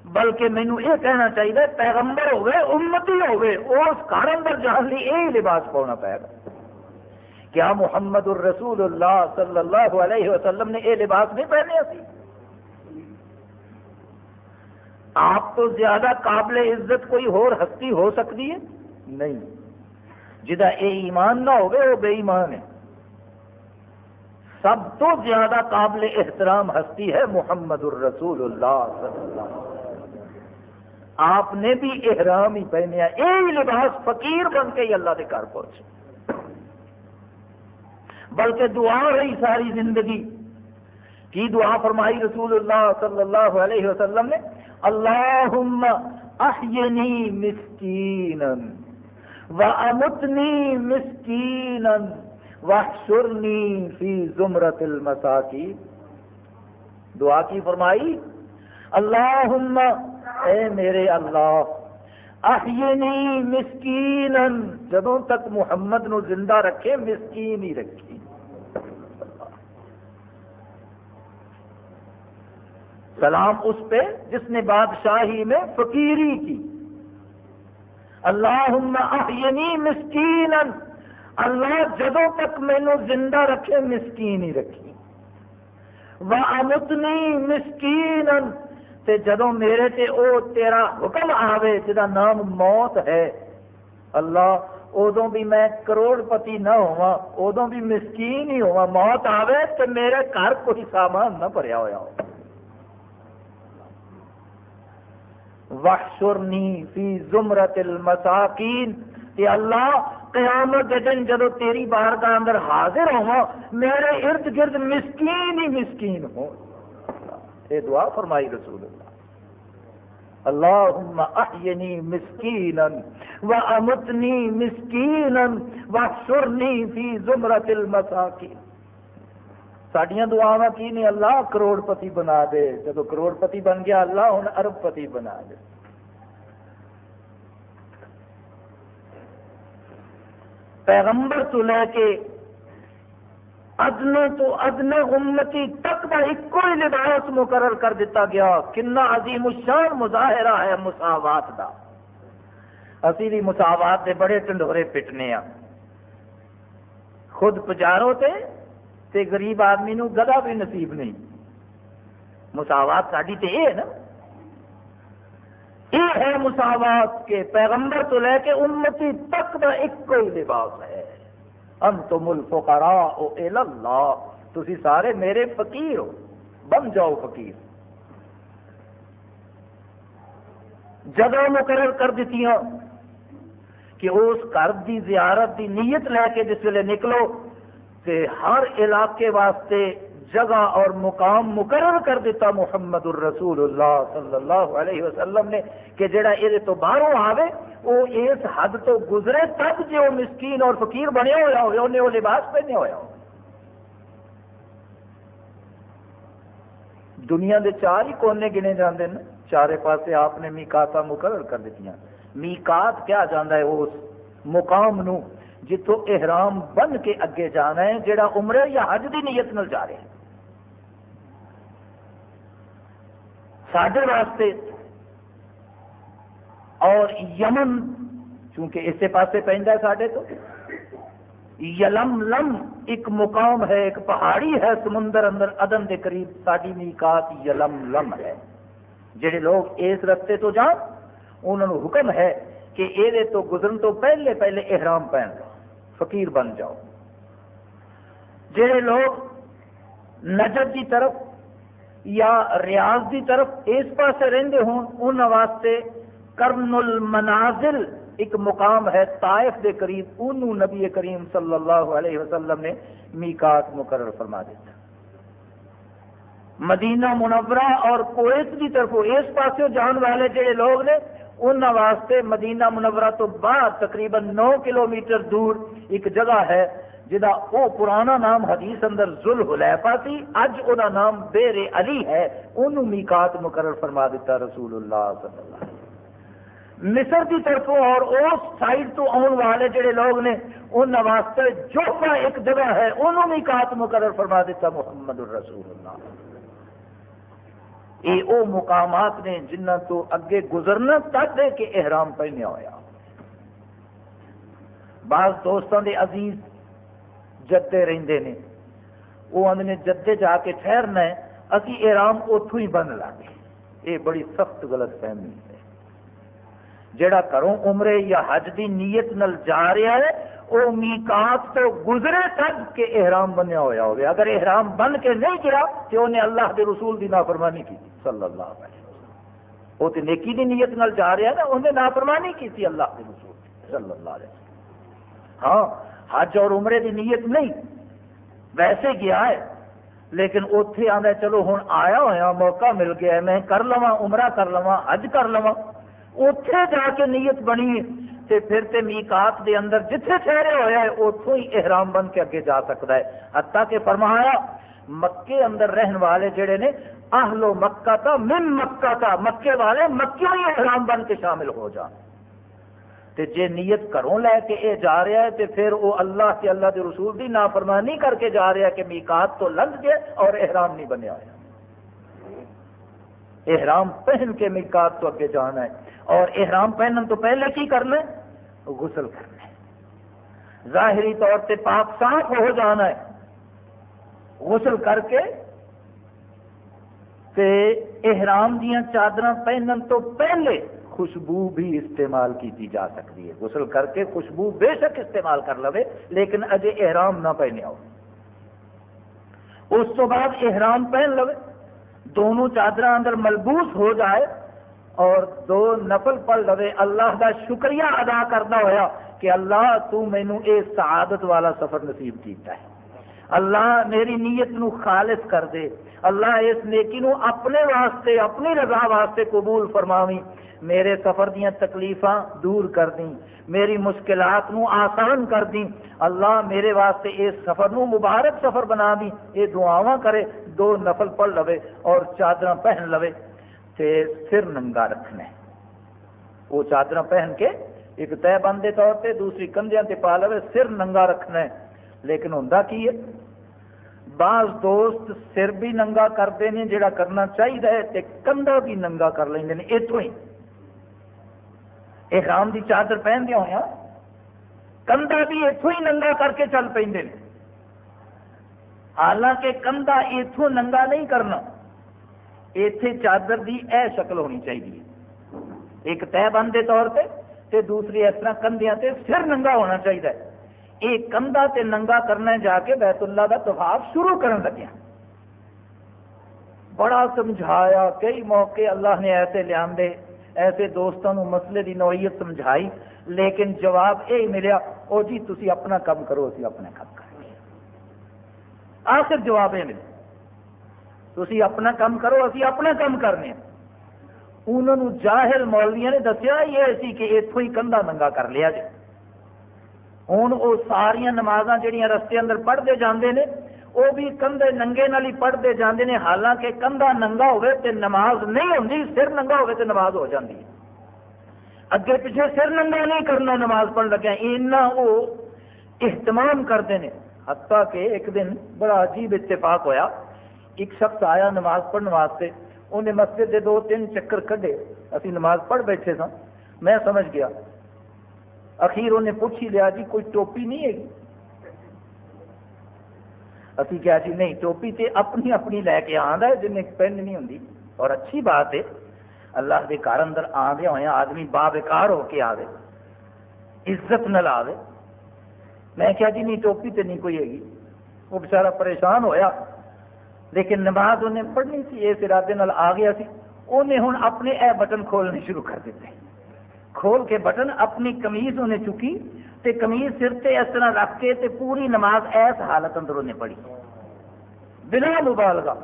بلکہ مینو یہ کہنا چاہیے پیغمبر ہوے امتی ہوے اس گھر اندر جان لی یہی لباس پاؤنا پائے گا۔ کیا محمد الرسول اللہ صلی اللہ علیہ وسلم نے یہ لباس نہیں پہنے سی آپ تو زیادہ قابل عزت کوئی اور ہستی ہو سکتی ہے؟ نہیں۔ جہاں یہ ایمان نہ ہوگے وہ بے ایمان ہے۔ سب تو زیادہ قابل احترام ہستی ہے محمد الرسول اللہ صلی اللہ علیہ وسلم۔ آپ نے بھی احرام ہی پہنے یہی لباس فقیر بن کے ہی اللہ کے گھر پہنچے۔ بلکہ دعا رہی ساری زندگی۔ کی دعا فرمائی رسول اللہ صلی اللہ علیہ وسلم نے؟ اللہم احینی مسکینا و امتنی مسکینا وحشرنی فی زمرت المساکی دعا کی فرمائی، اللہم اے میرے اللہ، احینی مسکین جدوں تک محمد نو زندہ رکھے، مسکین ہی رکھی سلام اس پہ جس نے بادشاہی میں فقیری کی۔ اللہ احینی مسکین اللہ جدوں تک مینو زندہ رکھے مسکین ہی رکھی۔ وہ امتنی مسکین تے جدو میرے تے او تیرا حکم آوے، جدا نام موت ہے، اللہ ادو بھی میں کروڑ پتی نہ ہوا ادو بھی مسکین ہی ہوا موت آوے تے میرے گھر کوئی سامان نہ بھریا ہوا ہو۔ وحشرنی فی زمرت المساکین کہ اللہ قیامت کے دن جدو تیری بارگاہ اندر حاضر ہوا میرے ارد گرد مسکین ہی مسکین ہو یہ دعا فرمائی رسول اللہ۔ اللهم احيني مسكينا وامتني مسكينا واحشرني في زمرة المساكين سڈیا دعا کی نے؟ اللہ کروڑ پتی بنا دے۔ جب کروڑ پتی بن گیا، اللہ ہوں ارب پتی بنا دے۔ پیغمبر تو لے کے ادنے تو ادنے امتی تک کا ایک ہی لباس مقرر کر دیتا گیا۔ کنا عظیم الشان مظاہرہ ہے مساوات کا اسی بھی مساوات کے بڑے ٹنڈورے پٹنے ہاں۔ خود پجاروں تے تے غریب آدمی نو گدا بھی نصیب نہیں۔ مساوات ساری تے یہ ہے نا۔ یہ ہے مساوات کے پیغمبر تو لے کے امتی تک کا ایک کوئی لباس ہے۔ انتم الفقراء الى اللہ۔ تسی سارے میرے فقیر ہو۔ بن جاؤ فقیر۔ جگہ مقرر کر دیتی کہ اس گھر دی زیارت دی نیت لے کے جس ویلے نکلو کہ ہر علاقے واسطے جگہ اور مقام مقرر کر دیتا محمد الرسول اللہ صلی اللہ علیہ وسلم نے کہ جڑا یہ تو باہروں آوے وہ اس حد تو گزرے تب جو مسکین اور فقیر بنے ہوا ہوئے انہیں وہ لباس پہنے ہوا ہو دنیا دے چار ہی کونے گنے جاندے نا چارے پاسے آپ نے میکاتا مقرر کر دیتی میکات کیا جانا ہے؟ اس مقام نو جتوں احرام بن کے اگے جانا ہے جڑا عمرے یا حج دی نیت نل جا رہے ہیں۔ سڈے واسطے اور یمن، چونکہ اسے پاسے پہ سڈے تو، یلم لم ایک مقام ہے، ایک پہاڑی ہے، سمندر اندر ادن کے قریب ساری میکات یلم لم ہے۔ جڑے لوگ اس رستے تو جان انہوں حکم ہے کہ یہ تو گزرن تو پہلے پہلے احرام پہن لو۔ فقیر بن جاؤ۔ جڑے لوگ نجر کی طرف یا ریاض کی طرف اس پاس رہتے ہوں ان واسطے کرن المنازل ایک مقام ہے طائف دے قریب، انہوں نبی کریم صلی اللہ علیہ وسلم نے میکات مقرر فرما دیتا۔ مدینہ منورہ اور کویت کی طرف اس پاس جان والے جڑے لوگ نے ان واسطے مدینہ منورہ تو بعد تقریباً نو کلومیٹر دور ایک جگہ ہے جہاں وہ پرانا نام حدیث اندر ذل حلیفہ سی، اج وہ نام بیر علی ہے انہوں میکات مقرر فرما دیتا رسول اللہ صلی اللہ علیہ وسلم۔ مصر کی طرفوں اور اس سائڈ تو آن والے جڑے لوگ نے ان واسطے جو ایک جگہ ہے انہوں میکات مقرر فرما دیتا محمد الرسول اللہ۔ یہ وہ مقامات نے جنہ تو اگے گزرنا تک دے کہ احرام پہنیا ہوا بعض دوستوں دے عزیز جدے رہندے نے وہ آدھے جدے جا کے ٹھہرنا ہے، اسی احرام اتوں ہی بند لا گے یہ بڑی سخت غلط فہمی ہے۔ جڑا کروں عمرے یا حج دی نیت نل جا رہا ہے وہ میکات تو گزرے تک کہ احرام بنیا ہوا ہوگا۔ اگر احرام بن کے نہیں گرا، تو انہیں اللہ کے رسول کی نافرمانی کی۔ صلی اللہ علیہ وسلم۔ وہ تو نیکی دی نیت نال جا رہا نا انہیں نافرمانی کی تھی اللہ کے رسول صلی اللہ علیہ وسلم۔ ہاں حج اور عمرے دی نیت نہیں، ویسے گیا ہے، لیکن اتنے آدھا چلو ہوں آیا ہوا موقع مل گیا ہے، میں کر لوا عمرہ کر لوا حج کر لوا اتے جا کے نیت بنی تے پھر تے میکات دے اندر جتھے ٹھہرے ہوئے ہے اتوں ہی احرام بن کے اگے جا سکتا ہے۔ حتیٰ کہ فرمایا، مکے اندر رہن والے جڑے نے اہلو مکہ تھا من مکہ تھا مکے والے مکے ہی احرام بن کے شامل ہو جان تے جے نیت کروں لے کے اے جا رہا ہے، تے پھر وہ اللہ کے اللہ کے رسول کی نافرمانی کر کے جا رہا ہے کہ میکات تو لنگ گئے اور احرام نہیں بنیا ہوا احرام پہن کے میکات تو اگے جانا ہے۔ اور احرام پہننے تو پہلے کی کرنا ہے؟ غسل کرنا ہے۔ ظاہری طور سے پاک صاف ہو جانا ہے۔ غسل کر کے تے احرام دیا چادر پہنن تو پہلے خوشبو بھی استعمال کی جا سکتی ہے۔ غسل کر کے خوشبو بے شک استعمال کر لو لیکن اجے احرام نہ پہنے آؤ اس تو بعد احرام پہن لو دونوں چادر اندر ملبوس ہو جائے اور دو نفل پڑھ لو اللہ کا شکریہ ادا کرنا ہوا کہ اللہ تو مینو یہ سعادت والا سفر نصیب کیتا ہے۔ اللہ میری نیت نو خالص کر دے۔ اللہ اس نیکی نو اپنے واسطے، اپنی رضا واسطے قبول فرماوی میرے سفر دیا تکلیفاں دور کر دیں۔ میری مشکلات نو آسان کر دیں۔ اللہ میرے واسطے اس سفر نو مبارک سفر بنا دی یہ دعاواں کرے، دو نفل پڑھ لوے اور چادر پہن لوے۔ تے سر ننگا رکھنا ہے وہ چادر پہن کے ایک طے بند کے طور پہ دوسری کندھیاں تے پا لوے، سر ننگا رکھنا ہے لیکن ہوں کی ہے؟ بعض دوست سر بھی ننگا کرتے ہیں جڑا کرنا چاہیے تے کندھا بھی ننگا کر لیں اتوں ہی۔ احرام دی چادر پہن دیا ہوا کندھا بھی اتوں ہی ننگا کر کے چل پہ حالانکہ کندھا اتوں ننگا نہیں کرنا اتے چادر دی اے شکل ہونی چاہیے ایک تہ بند کے طور پہ تے دوسری اس طرح کندھیاں تے سر ننگا ہونا چاہیے یہ کندھا تے ننگا کرنا جا کے بیت اللہ کا طواف شروع کرن لگیا بڑا سمجھایا، کئی موقع اللہ نے ایسے لیا ایسے دوستوں مسئلے کی نوعیت سمجھائی، لیکن جواب یہ ملیا، او جی تھی اپنا کام کرو اسی اپنا کام کر آخر جواب یہ ملے تھی اپنا کام کرو، اسی اپنا کام کرنے انہوں جاہل مولویا نے دسیا، یہ سی کہ اتوں ہی کندھا ننگا کر لیا جائے۔ ہوں وہ ساریا نماز جہاں رستے اندر پڑھتے جانے نے، وہ بھی کندھے ننگے نال ہی پڑھتے جانے نے۔ حالانکہ کندھا ننگا ہوئے تے نماز نہیں ہوتی سر ننگا ہوئے تے نماز ہو جاتی اگے پیچھے سر ننگا نہیں کرنا، نماز پڑھ لگا اینا وہ اہتمام کرتے ہیں حتیٰ کہ ایک دن بڑا عجیب اتفاق ہویا۔ ایک شخص آیا نماز پڑھنے واسطے۔ انہیں مسجد دے دو تین چکر کھڈے اسی نماز پڑھ بیٹھے سا میں سمجھ گیا اخیر انہیں پوچھ ہی لیا جی کوئی ٹوپی نہیں ہے؟ ابھی کیا جی نہیں، ٹوپی تے اپنی اپنی لے کے آدھا ہے جن پینڈ نہیں ہوں اور اچھی بات ہے، اللہ کے گھر اندر آدھے ہوئے آدمی با بیکار ہو کے آئے عزت نہ آئے میں کیا جی نہیں، ٹوپی تے نہیں کوئی ہے وہ بچارا پریشان ہویا، لیکن نماز انہیں پڑھنی سی اس ارادے آ گیا سی۔ انہیں ہوں اپنے اے بٹن کھولنے شروع کر دیتے۔ کھول کے بٹن اپنی کمیز انہیں چکی تے کمیز سر تے اس طرح رکھ کے تے پوری نماز ایس حالت اندر انہیں پڑھی۔ بنا مبالغہ۔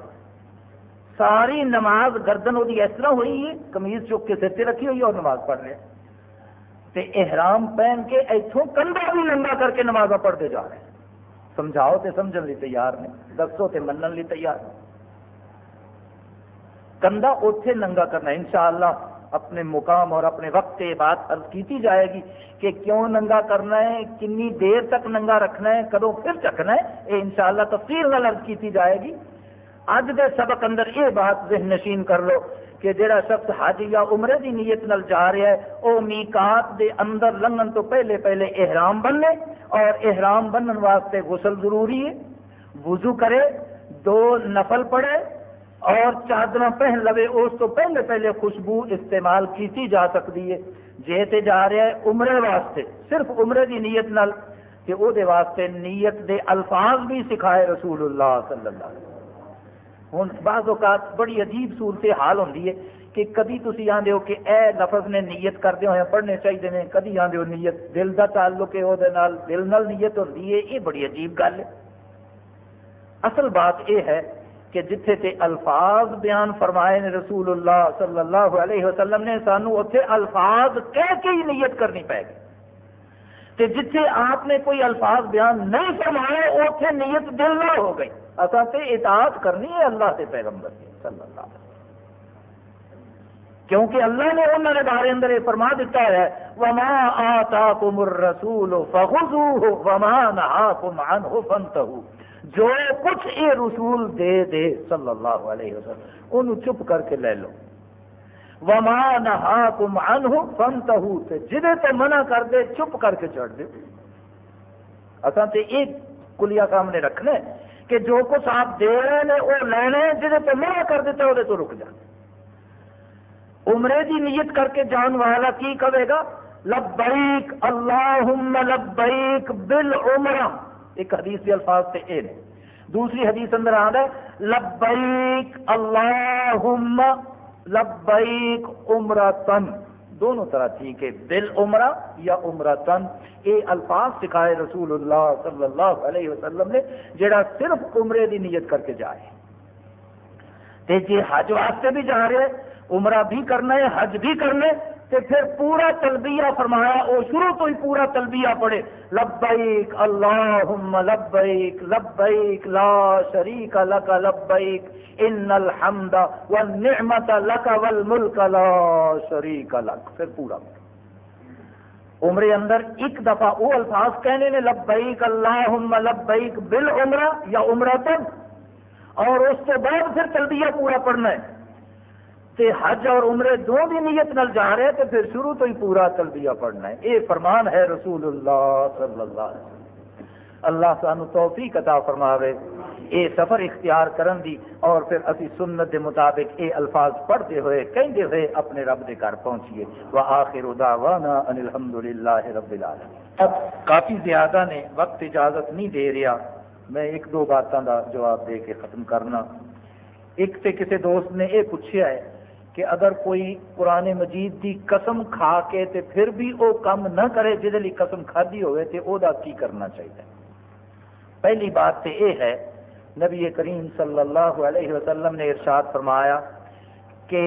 ساری نماز گردن وہ اس طرح ہوئی ہے کمیز چک کے سر تے رکھی ہوئی اور نماز پڑھ رہے تے احرام پہن کے اتوں کنڈا بھی ننگا کر کے نماز پڑھتے جا رہے ہیں۔ سمجھاؤ تے سمجھن لی تیار نے دسو تے منن لی تیار کندا اتے ننگا کرنا، انشاءاللہ اپنے مقام اور اپنے وقت یہ بات عرض کیتی جائے گی کہ کیوں ننگا کرنا ہے؟ کنی دیر تک ننگا رکھنا ہے؟ کدو پھر چکنا ہے؟ یہ انشاءاللہ تفصیل نال عرض کیتی جائے گی۔ اج دے سبق اندر یہ بات ذہن نشین کر لو کہ جڑا شخص حج یا عمرے دی نیت نال جا رہا ہے وہ میقات دے اندر لنگن تو پہلے پہلے احرام بننے، اور احرام بننے واسطے غسل ضروری ہے، وضو کرے، دو نفل پڑھے اور چادر پہن لوے، اس تو پہلے پہلے خوشبو استعمال کیتی جا سکتی ہے۔ جے تے جا رہا ہے عمرے واسطے، صرف عمرے دی نیت نال، کہ او دے واسطے نیت دے الفاظ بھی سکھائے رسول اللہ صلی اللہ علیہ وسلم۔ ہوں بعض اوقات بڑی عجیب صورت حال ہوں ہے کہ کدی تھی آدھے ہو کہ اے لفظ نے نیت کردے ہوئے پڑھنے چاہیے نے کدی آدھے ہو نیت، دل کا تعلق ہے وہ دل نال نیت ہوتی ہے، یہ بڑی عجیب گل ہے۔ اصل بات یہ ہے کہ جتھے تے الفاظ بیان فرمائے نے رسول اللہ صلی اللہ علیہ وسلم نے، سانو اتنے الفاظ کہہ کے ہی نیت کرنی پائے گی۔ تے جتھے آپ نے کوئی الفاظ بیان نہیں فرمائے اتنے نیت دل نہ ہو گئی۔ اصل تے اطاعت کرنی ہے اللہ کے پیغمبر کی صلی اللہ علیہ وسلم۔ کیونکہ اللہ نے انہوں نے بارے اندر یہ فرما دیتا ہے، وما آتاکم الرسول فخذوه وما نهاکم عنه فانتهوا جو کچھ یہ رسول دے دے صلی اللہ علیہ وسلم انہوں چپ کر کے لے لو۔ وما نہاکم عنہ فانتہو تے جدے تے منع کر دے، چپ کر کے چڑھ دے۔ اصلا تے ایک کلیا کام نے رکھنا ہے کہ جو کچھ آپ دے رہے ہیں وہ لینے جدے تے منع کر دیتے وہ تو رک جا عمرے دی نیت کر کے جان والا کی کہے گا؟ لبیک، اللہم لبیک بالعمرہ۔ ایک حدیث کے الفاظ سے اے نے۔ دوسری حدیث اندر آ رہا ہے، لبیک اللہم، لبیک عمرتن۔ دونوں طرح ٹھیک ہے، دل عمرہ یا عمرہ تن یہ الفاظ سکھائے رسول اللہ صلی اللہ علیہ وسلم نے، جڑا صرف عمرے دی نیت کر کے جائے۔ تے جی حج واسطے بھی جا رہے، عمرہ بھی کرنا ہے، حج بھی کرنا ہے تے پھر پورا تلبیہ فرمایا وہ شروع تو ہی پورا تلبیہ پڑھے۔ لبیک اللہم، لبیک لبیک، لا شریک لک، لبیک، ان الحمد والنعمت لک والملک لا شریک لک۔ پھر پورا۔ عمرے اندر ایک دفعہ وہ الفاظ کہنے نے لبیک اللہم، لبیک بالعمرہ یا عمرہ عمرتن۔ اور اس کے بعد پھر تلبیہ پورا پڑھنا ہے۔ تے حج اور عمرے دو بھی نیت نل جا رہے تو پھر شروع تو ہی پورا تلبیہ پڑھنا ہے۔ یہ فرمان ہے رسول اللہ صلی اللہ علیہ وسلم۔ اللہ سانو توفیق عطا فرماوے۔ اے سفر اختیار کرن دی اور پھر اسی سنت دے مطابق اے الفاظ پڑھتے ہوئے کہندے ہوئے اپنے رب دے گھر پہنچیے۔ وآخر دعوانا ان الحمدللہ رب العالمین۔ اب کافی زیادہ نے وقت اجازت نہیں دے رہا۔ میں ایک دو باتوں کا جواب دے کے ختم کرنا۔ ایک سے کسی دوست نے یہ پوچھا ہے کہ اگر کوئی قرآن مجید کی قسم کھا کے تے پھر بھی وہ کام نہ کرے جہد قسم کھدی ہوئے تے او دا کی کرنا چاہیے۔ پہلی بات تو یہ ہے، نبی کریم صلی اللہ علیہ وسلم نے ارشاد فرمایا کہ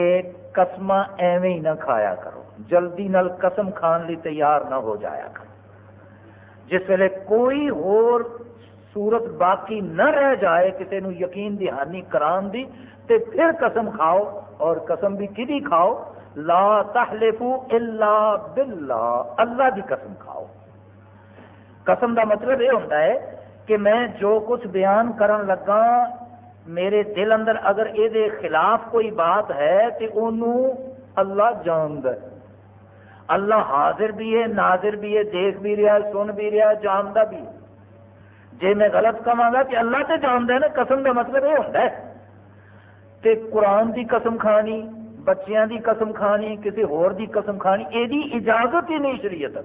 قسم ایویں نہ کھایا کرو، جلدی نل قسم کھان لی تیار نہ ہو جایا کرو۔ جس ویلے کوئی اور صورت باقی نہ رہ جائے کسی نو یقین دہانی کران دی، تے پھر قسم کھاؤ اور قسم بھی کدی کھاؤ؟ لا تحلفو الا باللہ۔ اللہ دی قسم کھاؤ۔ قسم دا مطلب یہ ہوتا ہے کہ میں جو کچھ بیان کرن لگا، میرے دل اندر اگر یہ خلاف کوئی بات ہے تو انہوں اللہ جاند اللہ حاضر بھی ہے، ناظر بھی ہے، دیکھ بھی رہا ہے، سن بھی رہا ہے جاندہ بھی ہے۔ جی میں غلط کہاں گا کہ اللہ سے جانتا ہے نا، قسم کا مطلب یہ ہوتا ہے۔ تے قرآن دی قسم کھانی، بچیاں دی قسم کھانی، کسی ہور دی قسم کھانی یہ اجازت ہی نہیں شریعت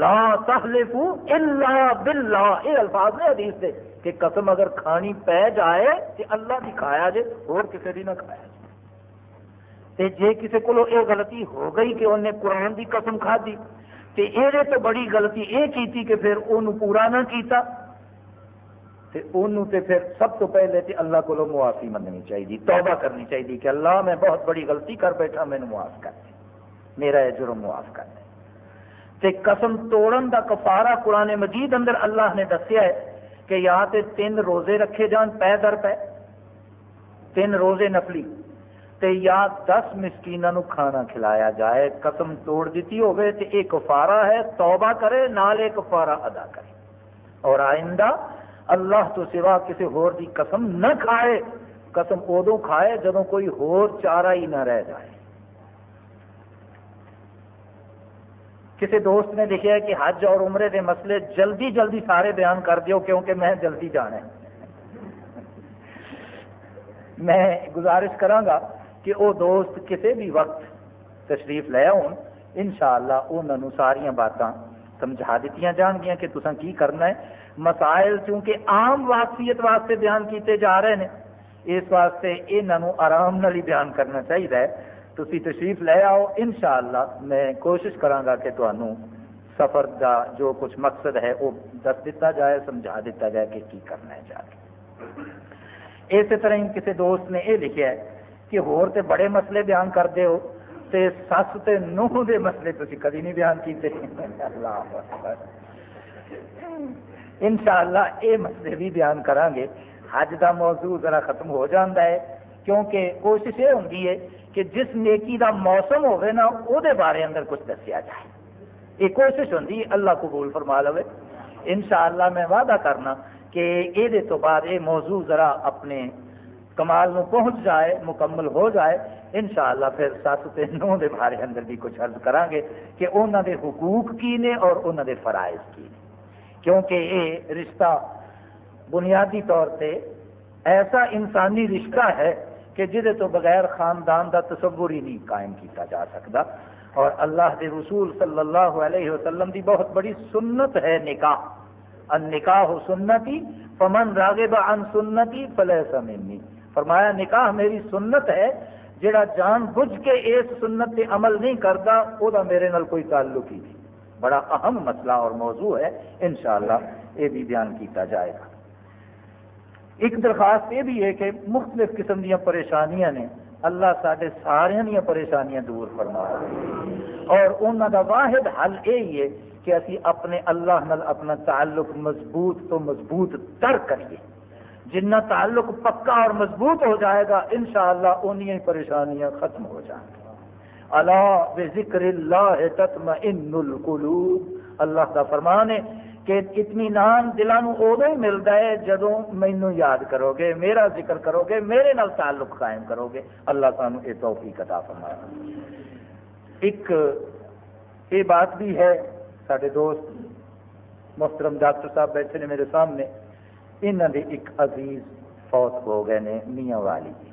لا تحلفو الا باللہ۔ یہ الفاظ نے حدیث دے کہ قسم اگر کھانی پہ جائے تو اللہ دی کھایا جے اور کسی دی نہ کھایا جائے تے جے کسی کو یہ غلطی ہو گئی کہ انہیں قرآن دی قسم کھا دی، تے یہ تو بڑی غلطی یہ کی کہ پھر انہوں پورا نہ کیتا۔ تے انہوں تے پھر سب تو پہلے تے اللہ کو معافی منگنی چاہیے، توبہ کرنی چاہیے کہ اللہ میں بہت بڑی غلطی کر بیٹھا مینو معاف کر دے میرا یہ جرم معاف کر دے تے قسم توڑن دا کفارہ قرآن مجید اندر اللہ نے دسیا ہے کہ یا تے تین روزے رکھے جان، پے در پے۔ تین روزے نفلی۔ تے یا دس مسکینوں کھانا کھلایا جائے، قسم توڑ دیتی ہوگی تے ایک کفارہ ہے، توبہ کرے، نال ایک کفارہ ادا کرے۔ اور آئندہ اللہ تو سوا کسی ہور دی قسم نہ کھائے، قسم ادو کھائے جب کوئی ہور چارہ ہی نہ رہ جائے۔ کسی دوست نے لکھا کہ حج اور عمرے دے مسئلے جلدی جلدی سارے بیان کر دیو کیونکہ میں جلدی جانا ہے۔ میں گزارش کرانگا کہ وہ دوست کسی بھی وقت تشریف لے آن ان شاء اللہ انہوں ساریا باتاں سمجھا دیتی جان گیا کہ تسا کی کرنا ہے۔ مسائل چونکہ عام واقفیت واسطے بیان کیتے جا رہے ہیں اس واسطے یہاں آرام نال ہی بیان کرنا چاہیے تھی تشریف لے آؤ ان شاء اللہ میں کوشش کرا کہ تمہوں سفر کا جو کچھ مقصد ہے وہ دس دیتا جائے، سمجھا دیتا جائے کہ کی کرنا ہے جا کے۔ اسی طرح ہی کسی دوست نے یہ لکھا ہے کہ ہور تے بڑے مسئلے بیان کرتے ہو، تے سس تے نوح دے مسئلے تھی کدی نہیں بیان کیتے۔ (laughs) اللہ ان شاء اللہ یہ مسئلے بھی بیان کریں گے حج کا موضوع ذرا ختم ہو جاتا ہے، کیونکہ کوشش یہ ہوں ہے کہ جس نیکی دا موسم ہوگی نا وہ بارے اندر کچھ دسیا جائے۔ یہ کوشش ہوں اللہ قبول فرما لو ان شاء اللہ میں وعدہ کرنا کہ یہ تو بعد یہ موضوع ذرا اپنے کمال نو پہنچ جائے، مکمل ہو جائے۔ انشاءاللہ پھر سس تے نو دے بارے اندر بھی کچھ عرض کریں گے کہ انہوں دے حقوق کی نے اور انہوں دے فرائض کی نے۔ کیونکہ یہ رشتہ بنیادی طور پہ ایسا انسانی رشتہ ہے کہ جہد تو بغیر خاندان دا تصور ہی نہیں قائم کیتا جا سکتا۔ اور اللہ دے رسول صلی اللہ علیہ وسلم دی بہت بڑی سنت ہے نکاح۔ ان نکاح سنتی، فمن راغب عن سنتی فلیسا منی۔ فرمایا، نکاح میری سنت ہے، جڑا جان بجھ کے اس سنت پہ عمل نہیں کرتا وہ میرے نال کوئی تعلق ہی نہیں۔ بڑا اہم مسئلہ اور موضوع ہے، انشاءاللہ یہ بھی بیان کیتا جائے گا۔ ایک درخواست یہ بھی ہے کہ مختلف قسم دیا پریشانیاں نے اللہ سارے سارے دیا پریشانیاں دور فرما اور انہوں کا واحد حل یہی ہے کہ اسی اپنے اللہ نال اپنا تعلق مضبوط تو مضبوط تر کریے۔ جنہ تعلق پکا اور مضبوط ہو جائے گا، انشاءاللہ شاء ہی پریشانیاں ختم ہو جائیں گی۔ اللہ ذکر اللہ تطمئن القلوب۔ اللہ کا فرمان ہے کہ اطمینان دلوں ادو ہی ملتا ہے جدو مینو یاد کرو گے میرا ذکر کرو گے میرے نال تعلق قائم کرو گے اللہ سانو یہ توفیق عطا فرمایا ایک یہ بات بھی ہے سارے دوست محترم ڈاکٹر صاحب بیٹھے نے میرے سامنے انہوں نے ایک عزیز فوت ہو گئے نے، میاں والی جی۔